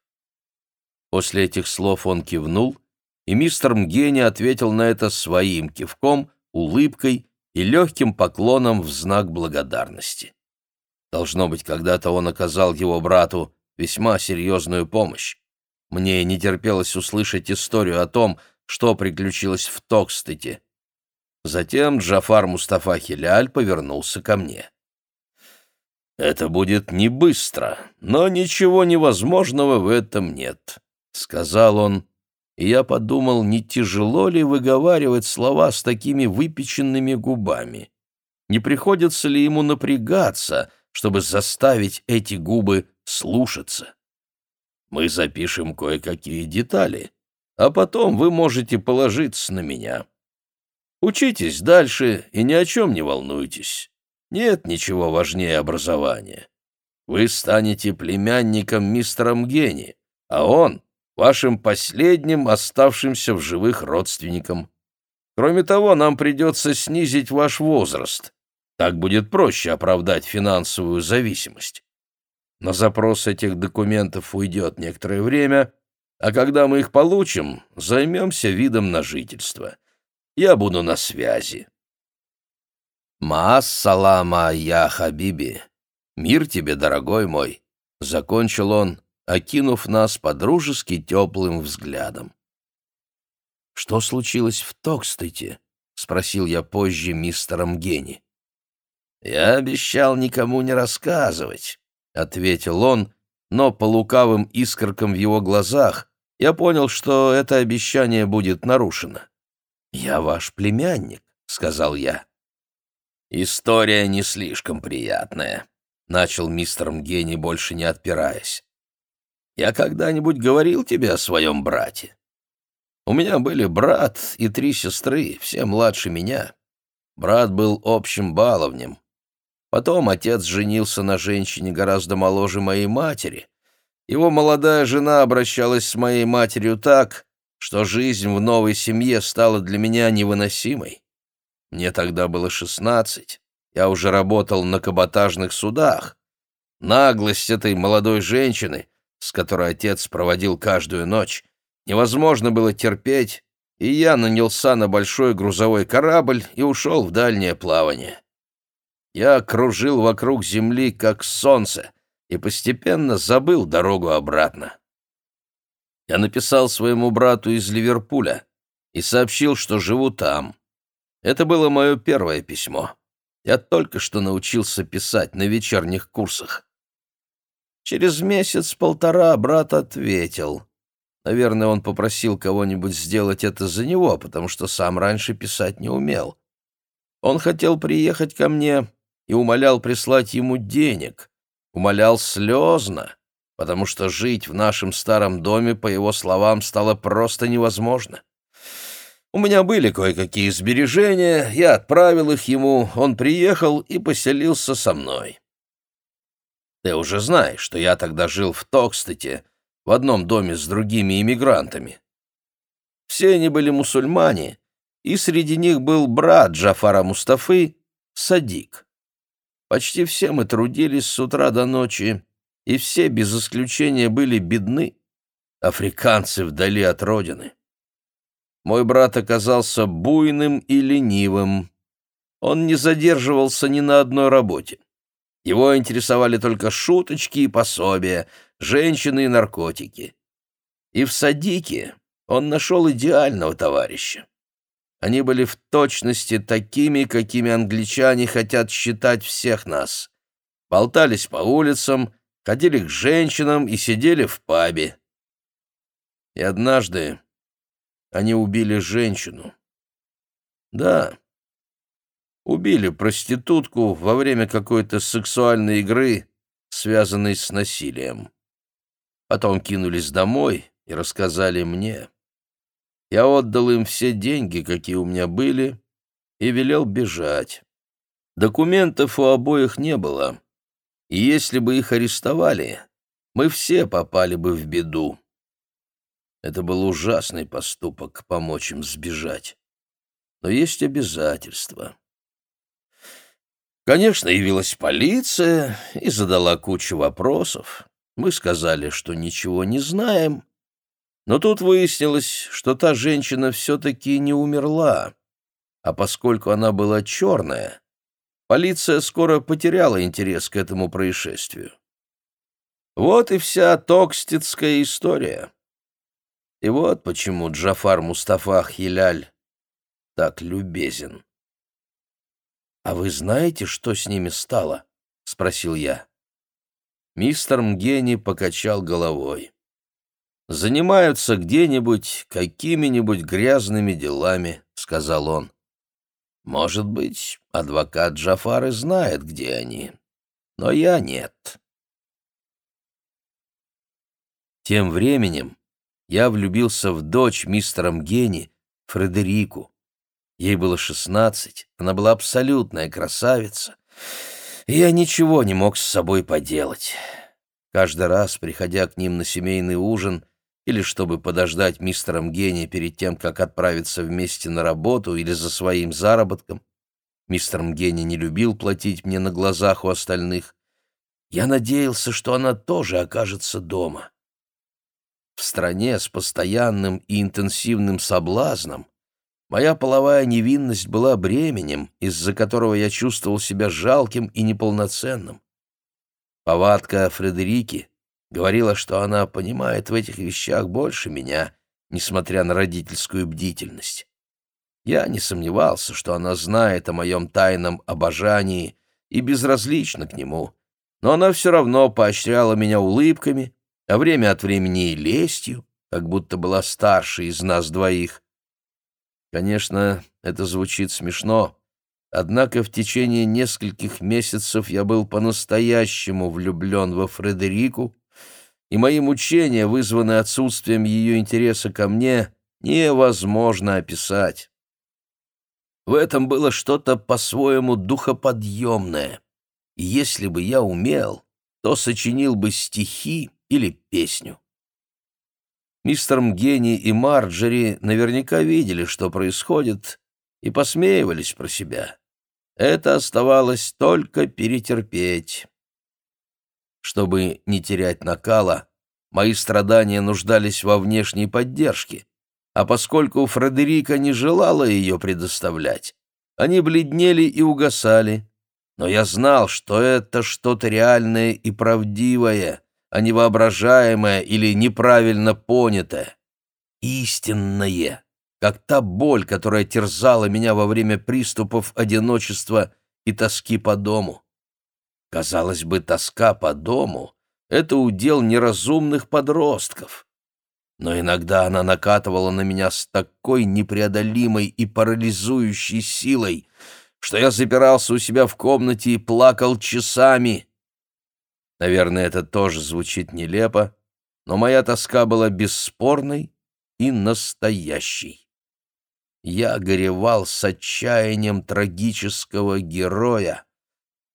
После этих слов он кивнул, и мистер Мгени ответил на это своим кивком, улыбкой и легким поклоном в знак благодарности. Должно быть, когда-то он оказал его брату весьма серьезную помощь. Мне не терпелось услышать историю о том, что приключилось в Токстете, Затем Джафар Мустафа Хиляль повернулся ко мне. «Это будет не быстро, но ничего невозможного в этом нет», — сказал он, и я подумал, не тяжело ли выговаривать слова с такими выпеченными губами. Не приходится ли ему напрягаться, чтобы заставить эти губы слушаться? Мы запишем кое-какие детали, а потом вы можете положиться на меня. Учитесь дальше и ни о чем не волнуйтесь. Нет ничего важнее образования. Вы станете племянником мистера Мгени, а он — вашим последним оставшимся в живых родственником. Кроме того, нам придется снизить ваш возраст. Так будет проще оправдать финансовую зависимость. На запрос этих документов уйдет некоторое время, а когда мы их получим, займемся видом на жительство. Я буду на связи. «Маас-салама, я Хабиби! Мир тебе, дорогой мой!» — закончил он, окинув нас подружески теплым взглядом. «Что случилось в Токстете?» — спросил я позже мистером Генни. «Я обещал никому не рассказывать», — ответил он, но по лукавым искоркам в его глазах я понял, что это обещание будет нарушено. «Я ваш племянник», — сказал я. «История не слишком приятная», — начал мистер Мгени, больше не отпираясь. «Я когда-нибудь говорил тебе о своем брате? У меня были брат и три сестры, все младше меня. Брат был общим баловнем. Потом отец женился на женщине гораздо моложе моей матери. Его молодая жена обращалась с моей матерью так, что жизнь в новой семье стала для меня невыносимой. Мне тогда было шестнадцать, я уже работал на каботажных судах. Наглость этой молодой женщины, с которой отец проводил каждую ночь, невозможно было терпеть, и я нанялся на большой грузовой корабль и ушел в дальнее плавание. Я кружил вокруг земли, как солнце, и постепенно забыл дорогу обратно. Я написал своему брату из Ливерпуля и сообщил, что живу там. Это было мое первое письмо. Я только что научился писать на вечерних курсах. Через месяц-полтора брат ответил. Наверное, он попросил кого-нибудь сделать это за него, потому что сам раньше писать не умел. Он хотел приехать ко мне и умолял прислать ему денег. Умолял слезно потому что жить в нашем старом доме, по его словам, стало просто невозможно. У меня были кое-какие сбережения, я отправил их ему, он приехал и поселился со мной. Ты уже знаешь, что я тогда жил в Токстете, в одном доме с другими иммигрантами. Все они были мусульмане, и среди них был брат Джафара Мустафы, Садик. Почти все мы трудились с утра до ночи, и все без исключения были бедны, африканцы вдали от родины. Мой брат оказался буйным и ленивым. Он не задерживался ни на одной работе. Его интересовали только шуточки и пособия, женщины и наркотики. И в Садике он нашел идеального товарища. Они были в точности такими, какими англичане хотят считать всех нас. Болтались по улицам, ходили к женщинам и сидели в пабе. И однажды они убили женщину. Да, убили проститутку во время какой-то сексуальной игры, связанной с насилием. Потом кинулись домой и рассказали мне. Я отдал им все деньги, какие у меня были, и велел бежать. Документов у обоих не было, и если бы их арестовали, мы все попали бы в беду. Это был ужасный поступок — помочь им сбежать. Но есть обязательства. Конечно, явилась полиция и задала кучу вопросов. Мы сказали, что ничего не знаем, но тут выяснилось, что та женщина все-таки не умерла, а поскольку она была черная, полиция скоро потеряла интерес к этому происшествию. Вот и вся токститская история. И вот почему Джафар Мустафа Хиляль так любезен. «А вы знаете, что с ними стало?» — спросил я. Мистер Мгени покачал головой занимаются где-нибудь какими-нибудь грязными делами», — сказал он. «Может быть, адвокат Джафары знает, где они, но я нет». Тем временем я влюбился в дочь мистера Мгени, Фредерику. Ей было шестнадцать, она была абсолютная красавица, и я ничего не мог с собой поделать. Каждый раз, приходя к ним на семейный ужин, или чтобы подождать мистера Мгени перед тем, как отправиться вместе на работу или за своим заработком. Мистер Мгени не любил платить мне на глазах у остальных. Я надеялся, что она тоже окажется дома. В стране с постоянным и интенсивным соблазном моя половая невинность была бременем, из-за которого я чувствовал себя жалким и неполноценным. Повадка Фредерики — Говорила, что она понимает в этих вещах больше меня, несмотря на родительскую бдительность. Я не сомневался, что она знает о моем тайном обожании и безразлична к нему, но она все равно поощряла меня улыбками, а время от времени и лестью, как будто была старше из нас двоих. Конечно, это звучит смешно, однако в течение нескольких месяцев я был по-настоящему влюблен во Фредерику, и мои мучения, вызванные отсутствием ее интереса ко мне, невозможно описать. В этом было что-то по-своему духоподъемное, и если бы я умел, то сочинил бы стихи или песню. Мистер Мгени и Марджери наверняка видели, что происходит, и посмеивались про себя. Это оставалось только перетерпеть. Чтобы не терять накала, мои страдания нуждались во внешней поддержке, а поскольку Фредерика не желала ее предоставлять, они бледнели и угасали. Но я знал, что это что-то реальное и правдивое, а не воображаемое или неправильно понятое. Истинное, как та боль, которая терзала меня во время приступов одиночества и тоски по дому. Казалось бы, тоска по дому — это удел неразумных подростков. Но иногда она накатывала на меня с такой непреодолимой и парализующей силой, что я запирался у себя в комнате и плакал часами. Наверное, это тоже звучит нелепо, но моя тоска была бесспорной и настоящей. Я горевал с отчаянием трагического героя,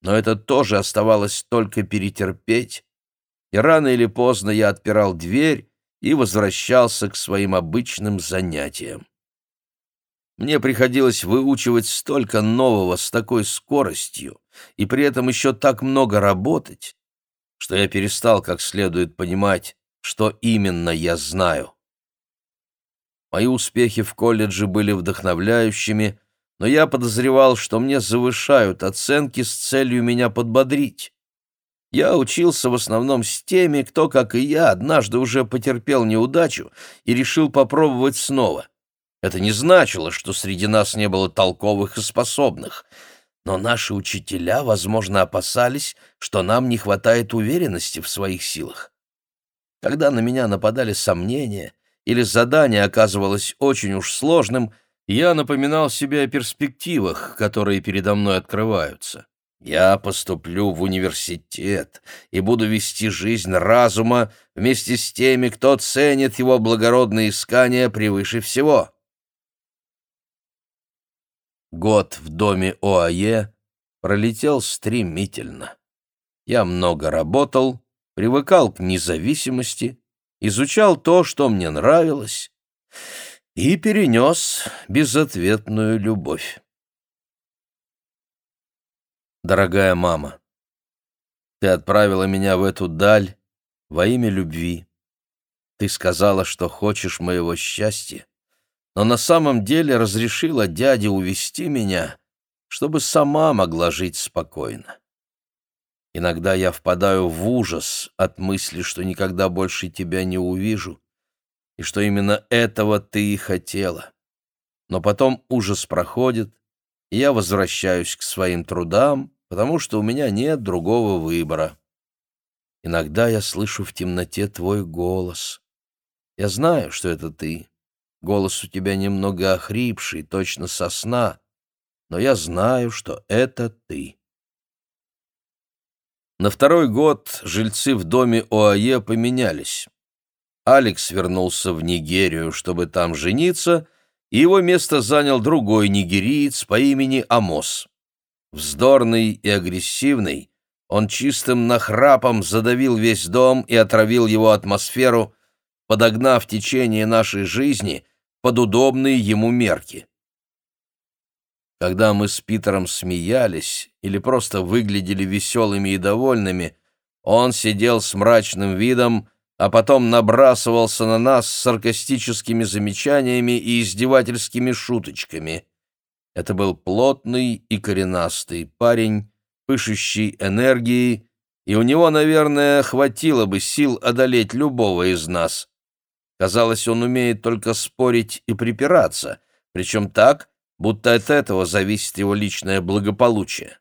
но это тоже оставалось только перетерпеть, и рано или поздно я отпирал дверь и возвращался к своим обычным занятиям. Мне приходилось выучивать столько нового с такой скоростью и при этом еще так много работать, что я перестал как следует понимать, что именно я знаю. Мои успехи в колледже были вдохновляющими, но я подозревал, что мне завышают оценки с целью меня подбодрить. Я учился в основном с теми, кто, как и я, однажды уже потерпел неудачу и решил попробовать снова. Это не значило, что среди нас не было толковых и способных, но наши учителя, возможно, опасались, что нам не хватает уверенности в своих силах. Когда на меня нападали сомнения или задание оказывалось очень уж сложным, я напоминал себе о перспективах, которые передо мной открываются. Я поступлю в университет и буду вести жизнь разума вместе с теми, кто ценит его благородные искания превыше всего. Год в доме ОАЕ пролетел стремительно. Я много работал, привыкал к независимости, изучал то, что мне нравилось, и перенес безответную любовь. Дорогая мама, ты отправила меня в эту даль во имя любви. Ты сказала, что хочешь моего счастья, но на самом деле разрешила дяде увести меня, чтобы сама могла жить спокойно. Иногда я впадаю в ужас от мысли, что никогда больше тебя не увижу, и что именно этого ты и хотела. Но потом ужас проходит, и я возвращаюсь к своим трудам, потому что у меня нет другого выбора. Иногда я слышу в темноте твой голос. Я знаю, что это ты. Голос у тебя немного охрипший, точно со сна, но я знаю, что это ты. На второй год жильцы в доме ОАЕ поменялись. Алекс вернулся в Нигерию, чтобы там жениться, и его место занял другой нигериец по имени Амос. Вздорный и агрессивный, он чистым нахрапом задавил весь дом и отравил его атмосферу, подогнав течение нашей жизни под удобные ему мерки. Когда мы с Питером смеялись или просто выглядели веселыми и довольными, он сидел с мрачным видом, а потом набрасывался на нас с саркастическими замечаниями и издевательскими шуточками. Это был плотный и коренастый парень, пышущий энергией, и у него, наверное, хватило бы сил одолеть любого из нас. Казалось, он умеет только спорить и припираться, причем так, будто от этого зависит его личное благополучие.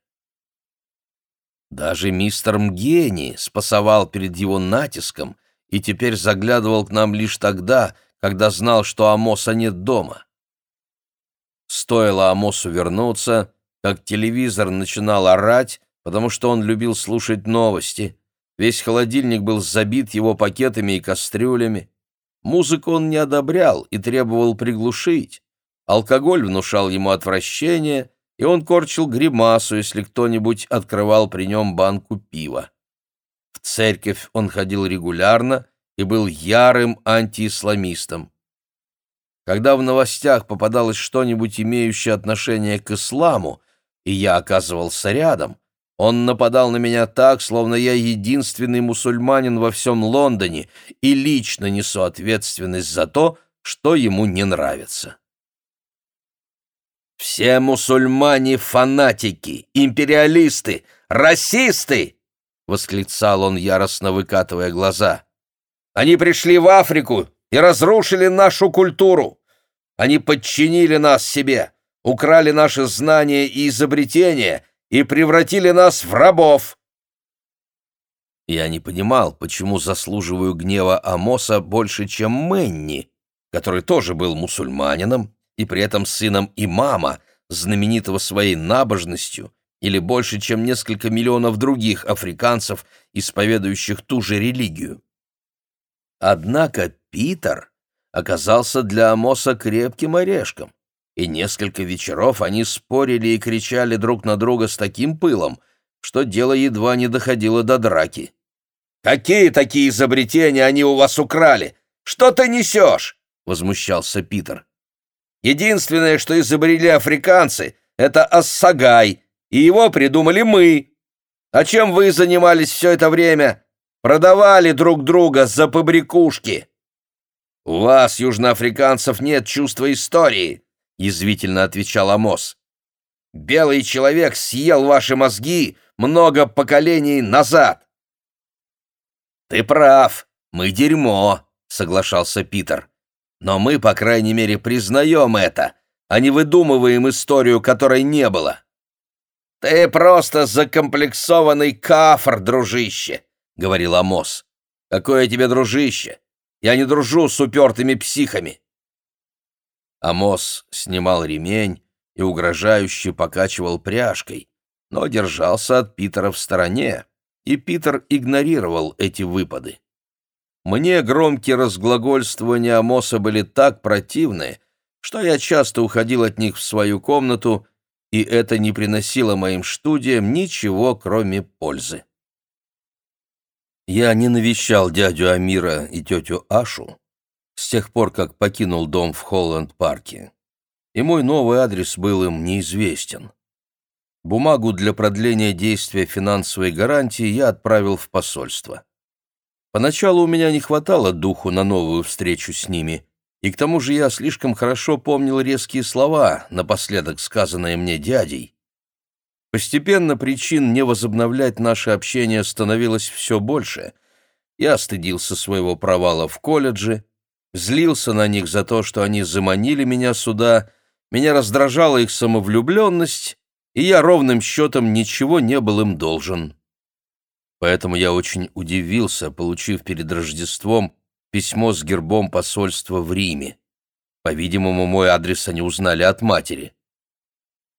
Даже мистер Мгени спасовал перед его натиском — и теперь заглядывал к нам лишь тогда, когда знал, что Амоса нет дома. Стоило Амосу вернуться, как телевизор начинал орать, потому что он любил слушать новости. Весь холодильник был забит его пакетами и кастрюлями. Музыку он не одобрял и требовал приглушить. Алкоголь внушал ему отвращение, и он корчил гримасу, если кто-нибудь открывал при нем банку пива. Церковь он ходил регулярно и был ярым антиисламистом. Когда в новостях попадалось что-нибудь, имеющее отношение к исламу, и я оказывался рядом, он нападал на меня так, словно я единственный мусульманин во всем Лондоне и лично несу ответственность за то, что ему не нравится. «Все мусульмане — фанатики, империалисты, расисты!» Восклицал он, яростно выкатывая глаза. «Они пришли в Африку и разрушили нашу культуру. Они подчинили нас себе, украли наши знания и изобретения и превратили нас в рабов». Я не понимал, почему заслуживаю гнева Амоса больше, чем Мэнни, который тоже был мусульманином и при этом сыном имама, знаменитого своей набожностью или больше, чем несколько миллионов других африканцев, исповедующих ту же религию. Однако Питер оказался для Амоса крепким орешком, и несколько вечеров они спорили и кричали друг на друга с таким пылом, что дело едва не доходило до драки. «Какие такие изобретения они у вас украли? Что ты несешь?» — возмущался Питер. «Единственное, что изобрели африканцы, это ассагай, и его придумали мы. А чем вы занимались все это время? Продавали друг друга за побрякушки». «У вас, южноафриканцев, нет чувства истории», — язвительно отвечал Амос. «Белый человек съел ваши мозги много поколений назад». «Ты прав, мы дерьмо», — соглашался Питер. «Но мы, по крайней мере, признаем это, а не выдумываем историю, которой не было». «Ты просто закомплексованный кафр, дружище», — говорил Амос. «Какое тебе дружище? Я не дружу с упертыми психами». Амос снимал ремень и угрожающе покачивал пряжкой, но держался от Питера в стороне, и Питер игнорировал эти выпады. Мне громкие разглагольствования Амоса были так противны, что я часто уходил от них в свою комнату, и это не приносило моим студиям ничего, кроме пользы. Я не навещал дядю Амира и тетю Ашу с тех пор, как покинул дом в Холланд-парке, и мой новый адрес был им неизвестен. Бумагу для продления действия финансовой гарантии я отправил в посольство. Поначалу у меня не хватало духу на новую встречу с ними, и к тому же я слишком хорошо помнил резкие слова, напоследок сказанные мне дядей. Постепенно причин не возобновлять наше общение становилось все больше. Я стыдился своего провала в колледже, злился на них за то, что они заманили меня сюда, меня раздражала их самовлюбленность, и я ровным счетом ничего не был им должен. Поэтому я очень удивился, получив перед Рождеством письмо с гербом посольства в Риме. По-видимому, мой адрес они узнали от матери.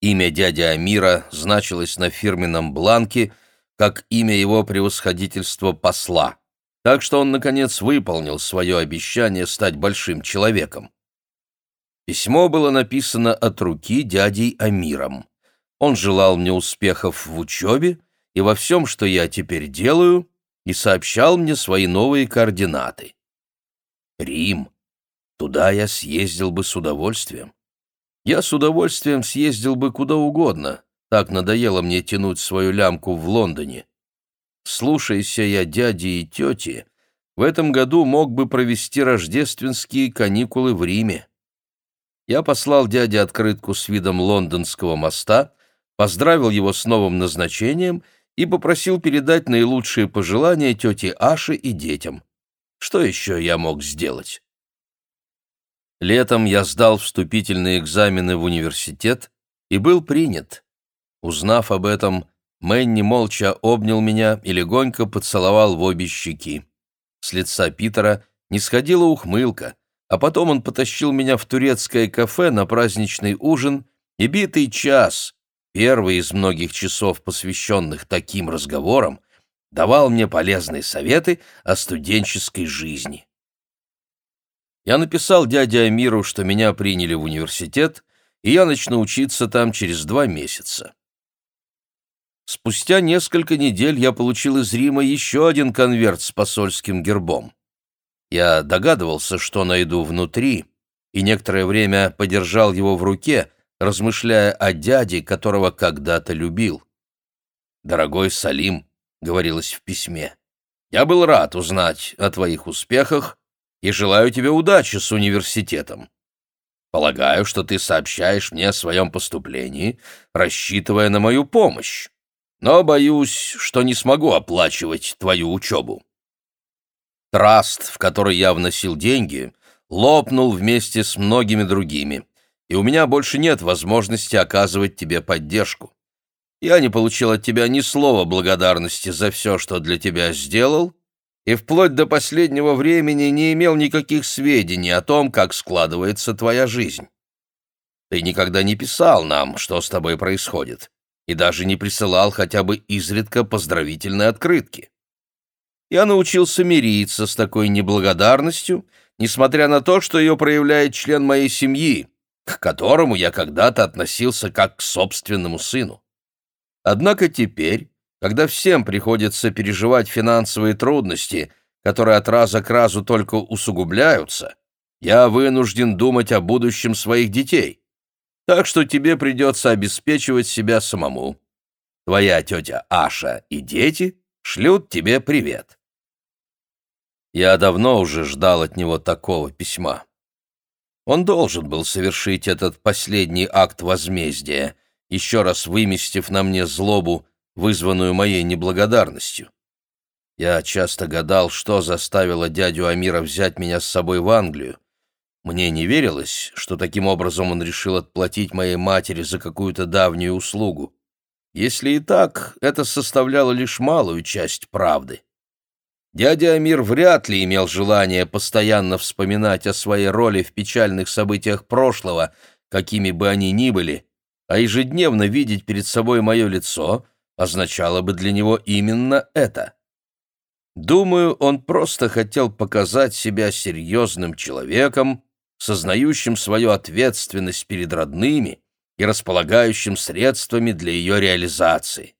Имя дяди Амира значилось на фирменном бланке, как имя его превосходительства посла. Так что он, наконец, выполнил свое обещание стать большим человеком. Письмо было написано от руки дядей Амиром. Он желал мне успехов в учебе и во всем, что я теперь делаю, и сообщал мне свои новые координаты. Рим. Туда я съездил бы с удовольствием. Я с удовольствием съездил бы куда угодно, так надоело мне тянуть свою лямку в Лондоне. Слушайся я дяди и тети, в этом году мог бы провести рождественские каникулы в Риме. Я послал дяде открытку с видом лондонского моста, поздравил его с новым назначением и попросил передать наилучшие пожелания тете Аше и детям. Что еще я мог сделать? Летом я сдал вступительные экзамены в университет и был принят. Узнав об этом, Мэнни молча обнял меня и легонько поцеловал в обе щеки. С лица Питера не сходила ухмылка, а потом он потащил меня в турецкое кафе на праздничный ужин и битый час, первый из многих часов, посвященных таким разговорам, давал мне полезные советы о студенческой жизни. Я написал дяде Амиру, что меня приняли в университет, и я начну учиться там через два месяца. Спустя несколько недель я получил из Рима еще один конверт с посольским гербом. Я догадывался, что найду внутри, и некоторое время подержал его в руке, размышляя о дяде, которого когда-то любил. «Дорогой Салим», — говорилось в письме, — «я был рад узнать о твоих успехах и желаю тебе удачи с университетом. Полагаю, что ты сообщаешь мне о своем поступлении, рассчитывая на мою помощь, но боюсь, что не смогу оплачивать твою учебу». Траст, в который я вносил деньги, лопнул вместе с многими другими и у меня больше нет возможности оказывать тебе поддержку. Я не получил от тебя ни слова благодарности за все, что для тебя сделал, и вплоть до последнего времени не имел никаких сведений о том, как складывается твоя жизнь. Ты никогда не писал нам, что с тобой происходит, и даже не присылал хотя бы изредка поздравительные открытки. Я научился мириться с такой неблагодарностью, несмотря на то, что ее проявляет член моей семьи, к которому я когда-то относился как к собственному сыну. Однако теперь, когда всем приходится переживать финансовые трудности, которые от раза к разу только усугубляются, я вынужден думать о будущем своих детей. Так что тебе придется обеспечивать себя самому. Твоя тетя Аша и дети шлют тебе привет. Я давно уже ждал от него такого письма. Он должен был совершить этот последний акт возмездия, еще раз выместив на мне злобу, вызванную моей неблагодарностью. Я часто гадал, что заставило дядю Амира взять меня с собой в Англию. Мне не верилось, что таким образом он решил отплатить моей матери за какую-то давнюю услугу. Если и так, это составляло лишь малую часть правды. Дядя Амир вряд ли имел желание постоянно вспоминать о своей роли в печальных событиях прошлого, какими бы они ни были, а ежедневно видеть перед собой мое лицо означало бы для него именно это. Думаю, он просто хотел показать себя серьезным человеком, сознающим свою ответственность перед родными и располагающим средствами для ее реализации.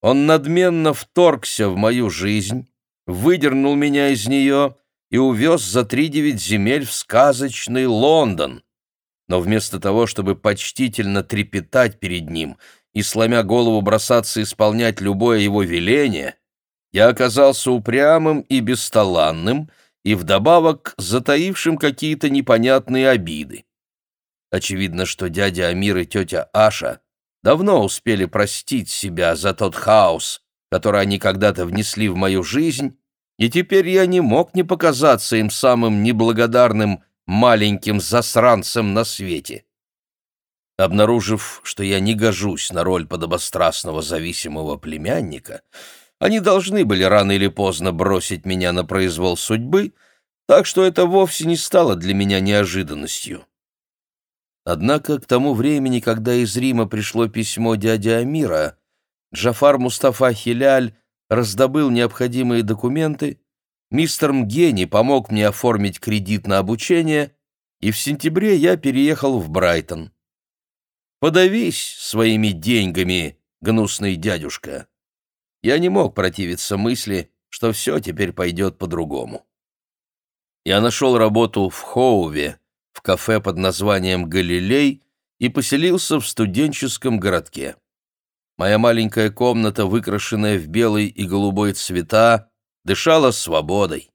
Он надменно вторгся в мою жизнь, выдернул меня из нее и увез за три девять земель в сказочный Лондон. Но вместо того, чтобы почтительно трепетать перед ним и, сломя голову, бросаться исполнять любое его веление, я оказался упрямым и бесталанным, и вдобавок затаившим какие-то непонятные обиды. Очевидно, что дядя Амир и тетя Аша давно успели простить себя за тот хаос, который они когда-то внесли в мою жизнь, и теперь я не мог не показаться им самым неблагодарным маленьким засранцем на свете. Обнаружив, что я не гожусь на роль подобострастного зависимого племянника, они должны были рано или поздно бросить меня на произвол судьбы, так что это вовсе не стало для меня неожиданностью. Однако к тому времени, когда из Рима пришло письмо дяди Амира, Джафар Мустафа Хиляль раздобыл необходимые документы, мистер Мгени помог мне оформить кредит на обучение, и в сентябре я переехал в Брайтон. Подавись своими деньгами, гнусный дядюшка. Я не мог противиться мысли, что все теперь пойдет по-другому. Я нашел работу в Хоуве, в кафе под названием «Галилей» и поселился в студенческом городке. Моя маленькая комната, выкрашенная в белый и голубой цвета, дышала свободой.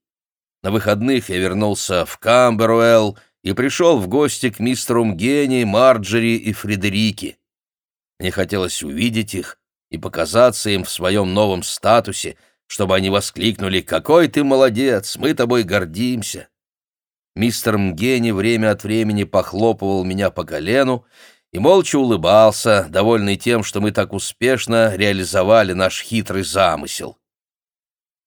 На выходных я вернулся в Камберуэлл и пришел в гости к мистеру Мгени, Марджери и Фредерике. Мне хотелось увидеть их и показаться им в своем новом статусе, чтобы они воскликнули «Какой ты молодец! Мы тобой гордимся!» Мистер Мгени время от времени похлопывал меня по колену и молча улыбался, довольный тем, что мы так успешно реализовали наш хитрый замысел.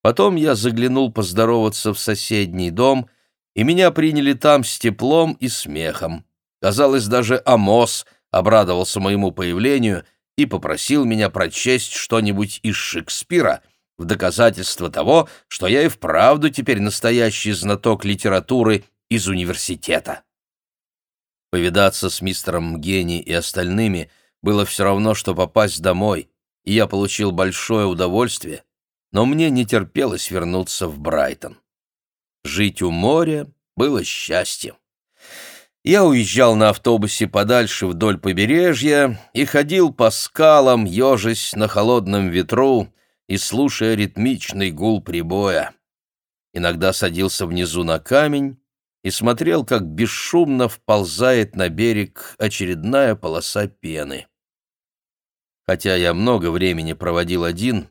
Потом я заглянул поздороваться в соседний дом, и меня приняли там с теплом и смехом. Казалось, даже Амос обрадовался моему появлению и попросил меня прочесть что-нибудь из Шекспира в доказательство того, что я и вправду теперь настоящий знаток литературы из университета. Повидаться с мистером Гени и остальными было все равно, что попасть домой, и я получил большое удовольствие, но мне не терпелось вернуться в Брайтон. Жить у моря было счастьем. Я уезжал на автобусе подальше вдоль побережья и ходил по скалам, ежась на холодном ветру и слушая ритмичный гул прибоя. Иногда садился внизу на камень и смотрел, как бесшумно вползает на берег очередная полоса пены. Хотя я много времени проводил один,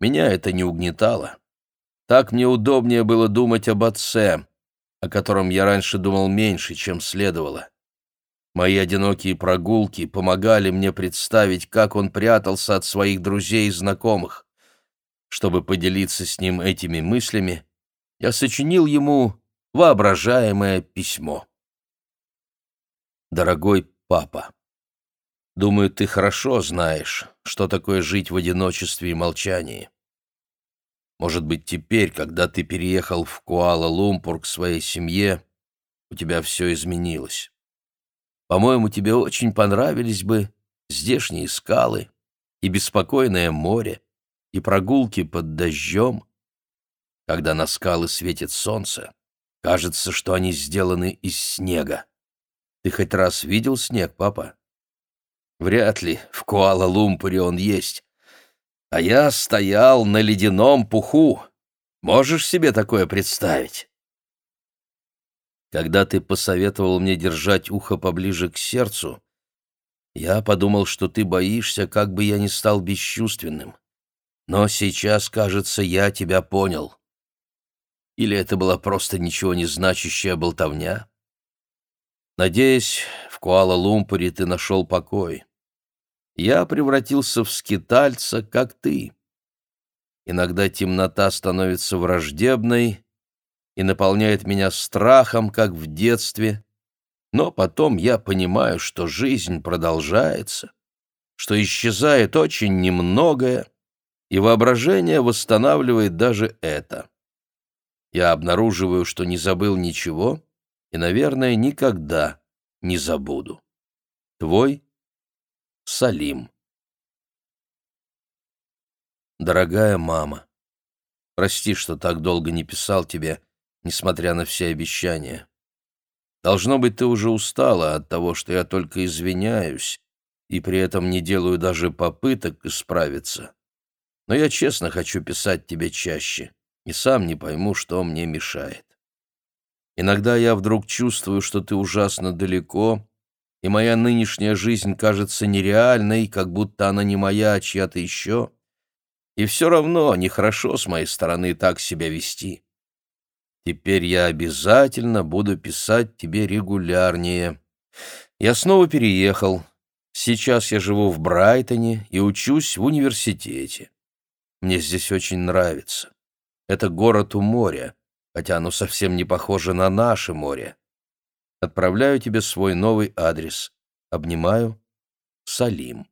меня это не угнетало. Так мне удобнее было думать об отце, о котором я раньше думал меньше, чем следовало. Мои одинокие прогулки помогали мне представить, как он прятался от своих друзей и знакомых. Чтобы поделиться с ним этими мыслями, я сочинил ему воображаемое письмо. Дорогой папа, думаю, ты хорошо знаешь, что такое жить в одиночестве и молчании. Может быть, теперь, когда ты переехал в Куала-Лумпур к своей семье, у тебя все изменилось. По-моему, тебе очень понравились бы здешние скалы и беспокойное море, и прогулки под дождем. Когда на скалы светит солнце, кажется, что они сделаны из снега. Ты хоть раз видел снег, папа? Вряд ли в Куала-Лумпуре он есть. А я стоял на ледяном пуху. Можешь себе такое представить? Когда ты посоветовал мне держать ухо поближе к сердцу, я подумал, что ты боишься, как бы я ни стал бесчувственным. Но сейчас, кажется, я тебя понял. Или это была просто ничего не значащая болтовня? Надеюсь, в Куала-Лумпуре ты нашел покой. Я превратился в скитальца, как ты. Иногда темнота становится враждебной и наполняет меня страхом, как в детстве, но потом я понимаю, что жизнь продолжается, что исчезает очень немногое, и воображение восстанавливает даже это. Я обнаруживаю, что не забыл ничего и, наверное, никогда не забуду. Твой Салим. Дорогая мама, прости, что так долго не писал тебе, несмотря на все обещания. Должно быть, ты уже устала от того, что я только извиняюсь и при этом не делаю даже попыток исправиться. Но я честно хочу писать тебе чаще и сам не пойму, что мне мешает. Иногда я вдруг чувствую, что ты ужасно далеко, и моя нынешняя жизнь кажется нереальной, как будто она не моя, а чья-то еще. И все равно нехорошо с моей стороны так себя вести. Теперь я обязательно буду писать тебе регулярнее. Я снова переехал. Сейчас я живу в Брайтоне и учусь в университете. Мне здесь очень нравится. Это город у моря, хотя оно совсем не похоже на наше море. Отправляю тебе свой новый адрес. Обнимаю. Салим.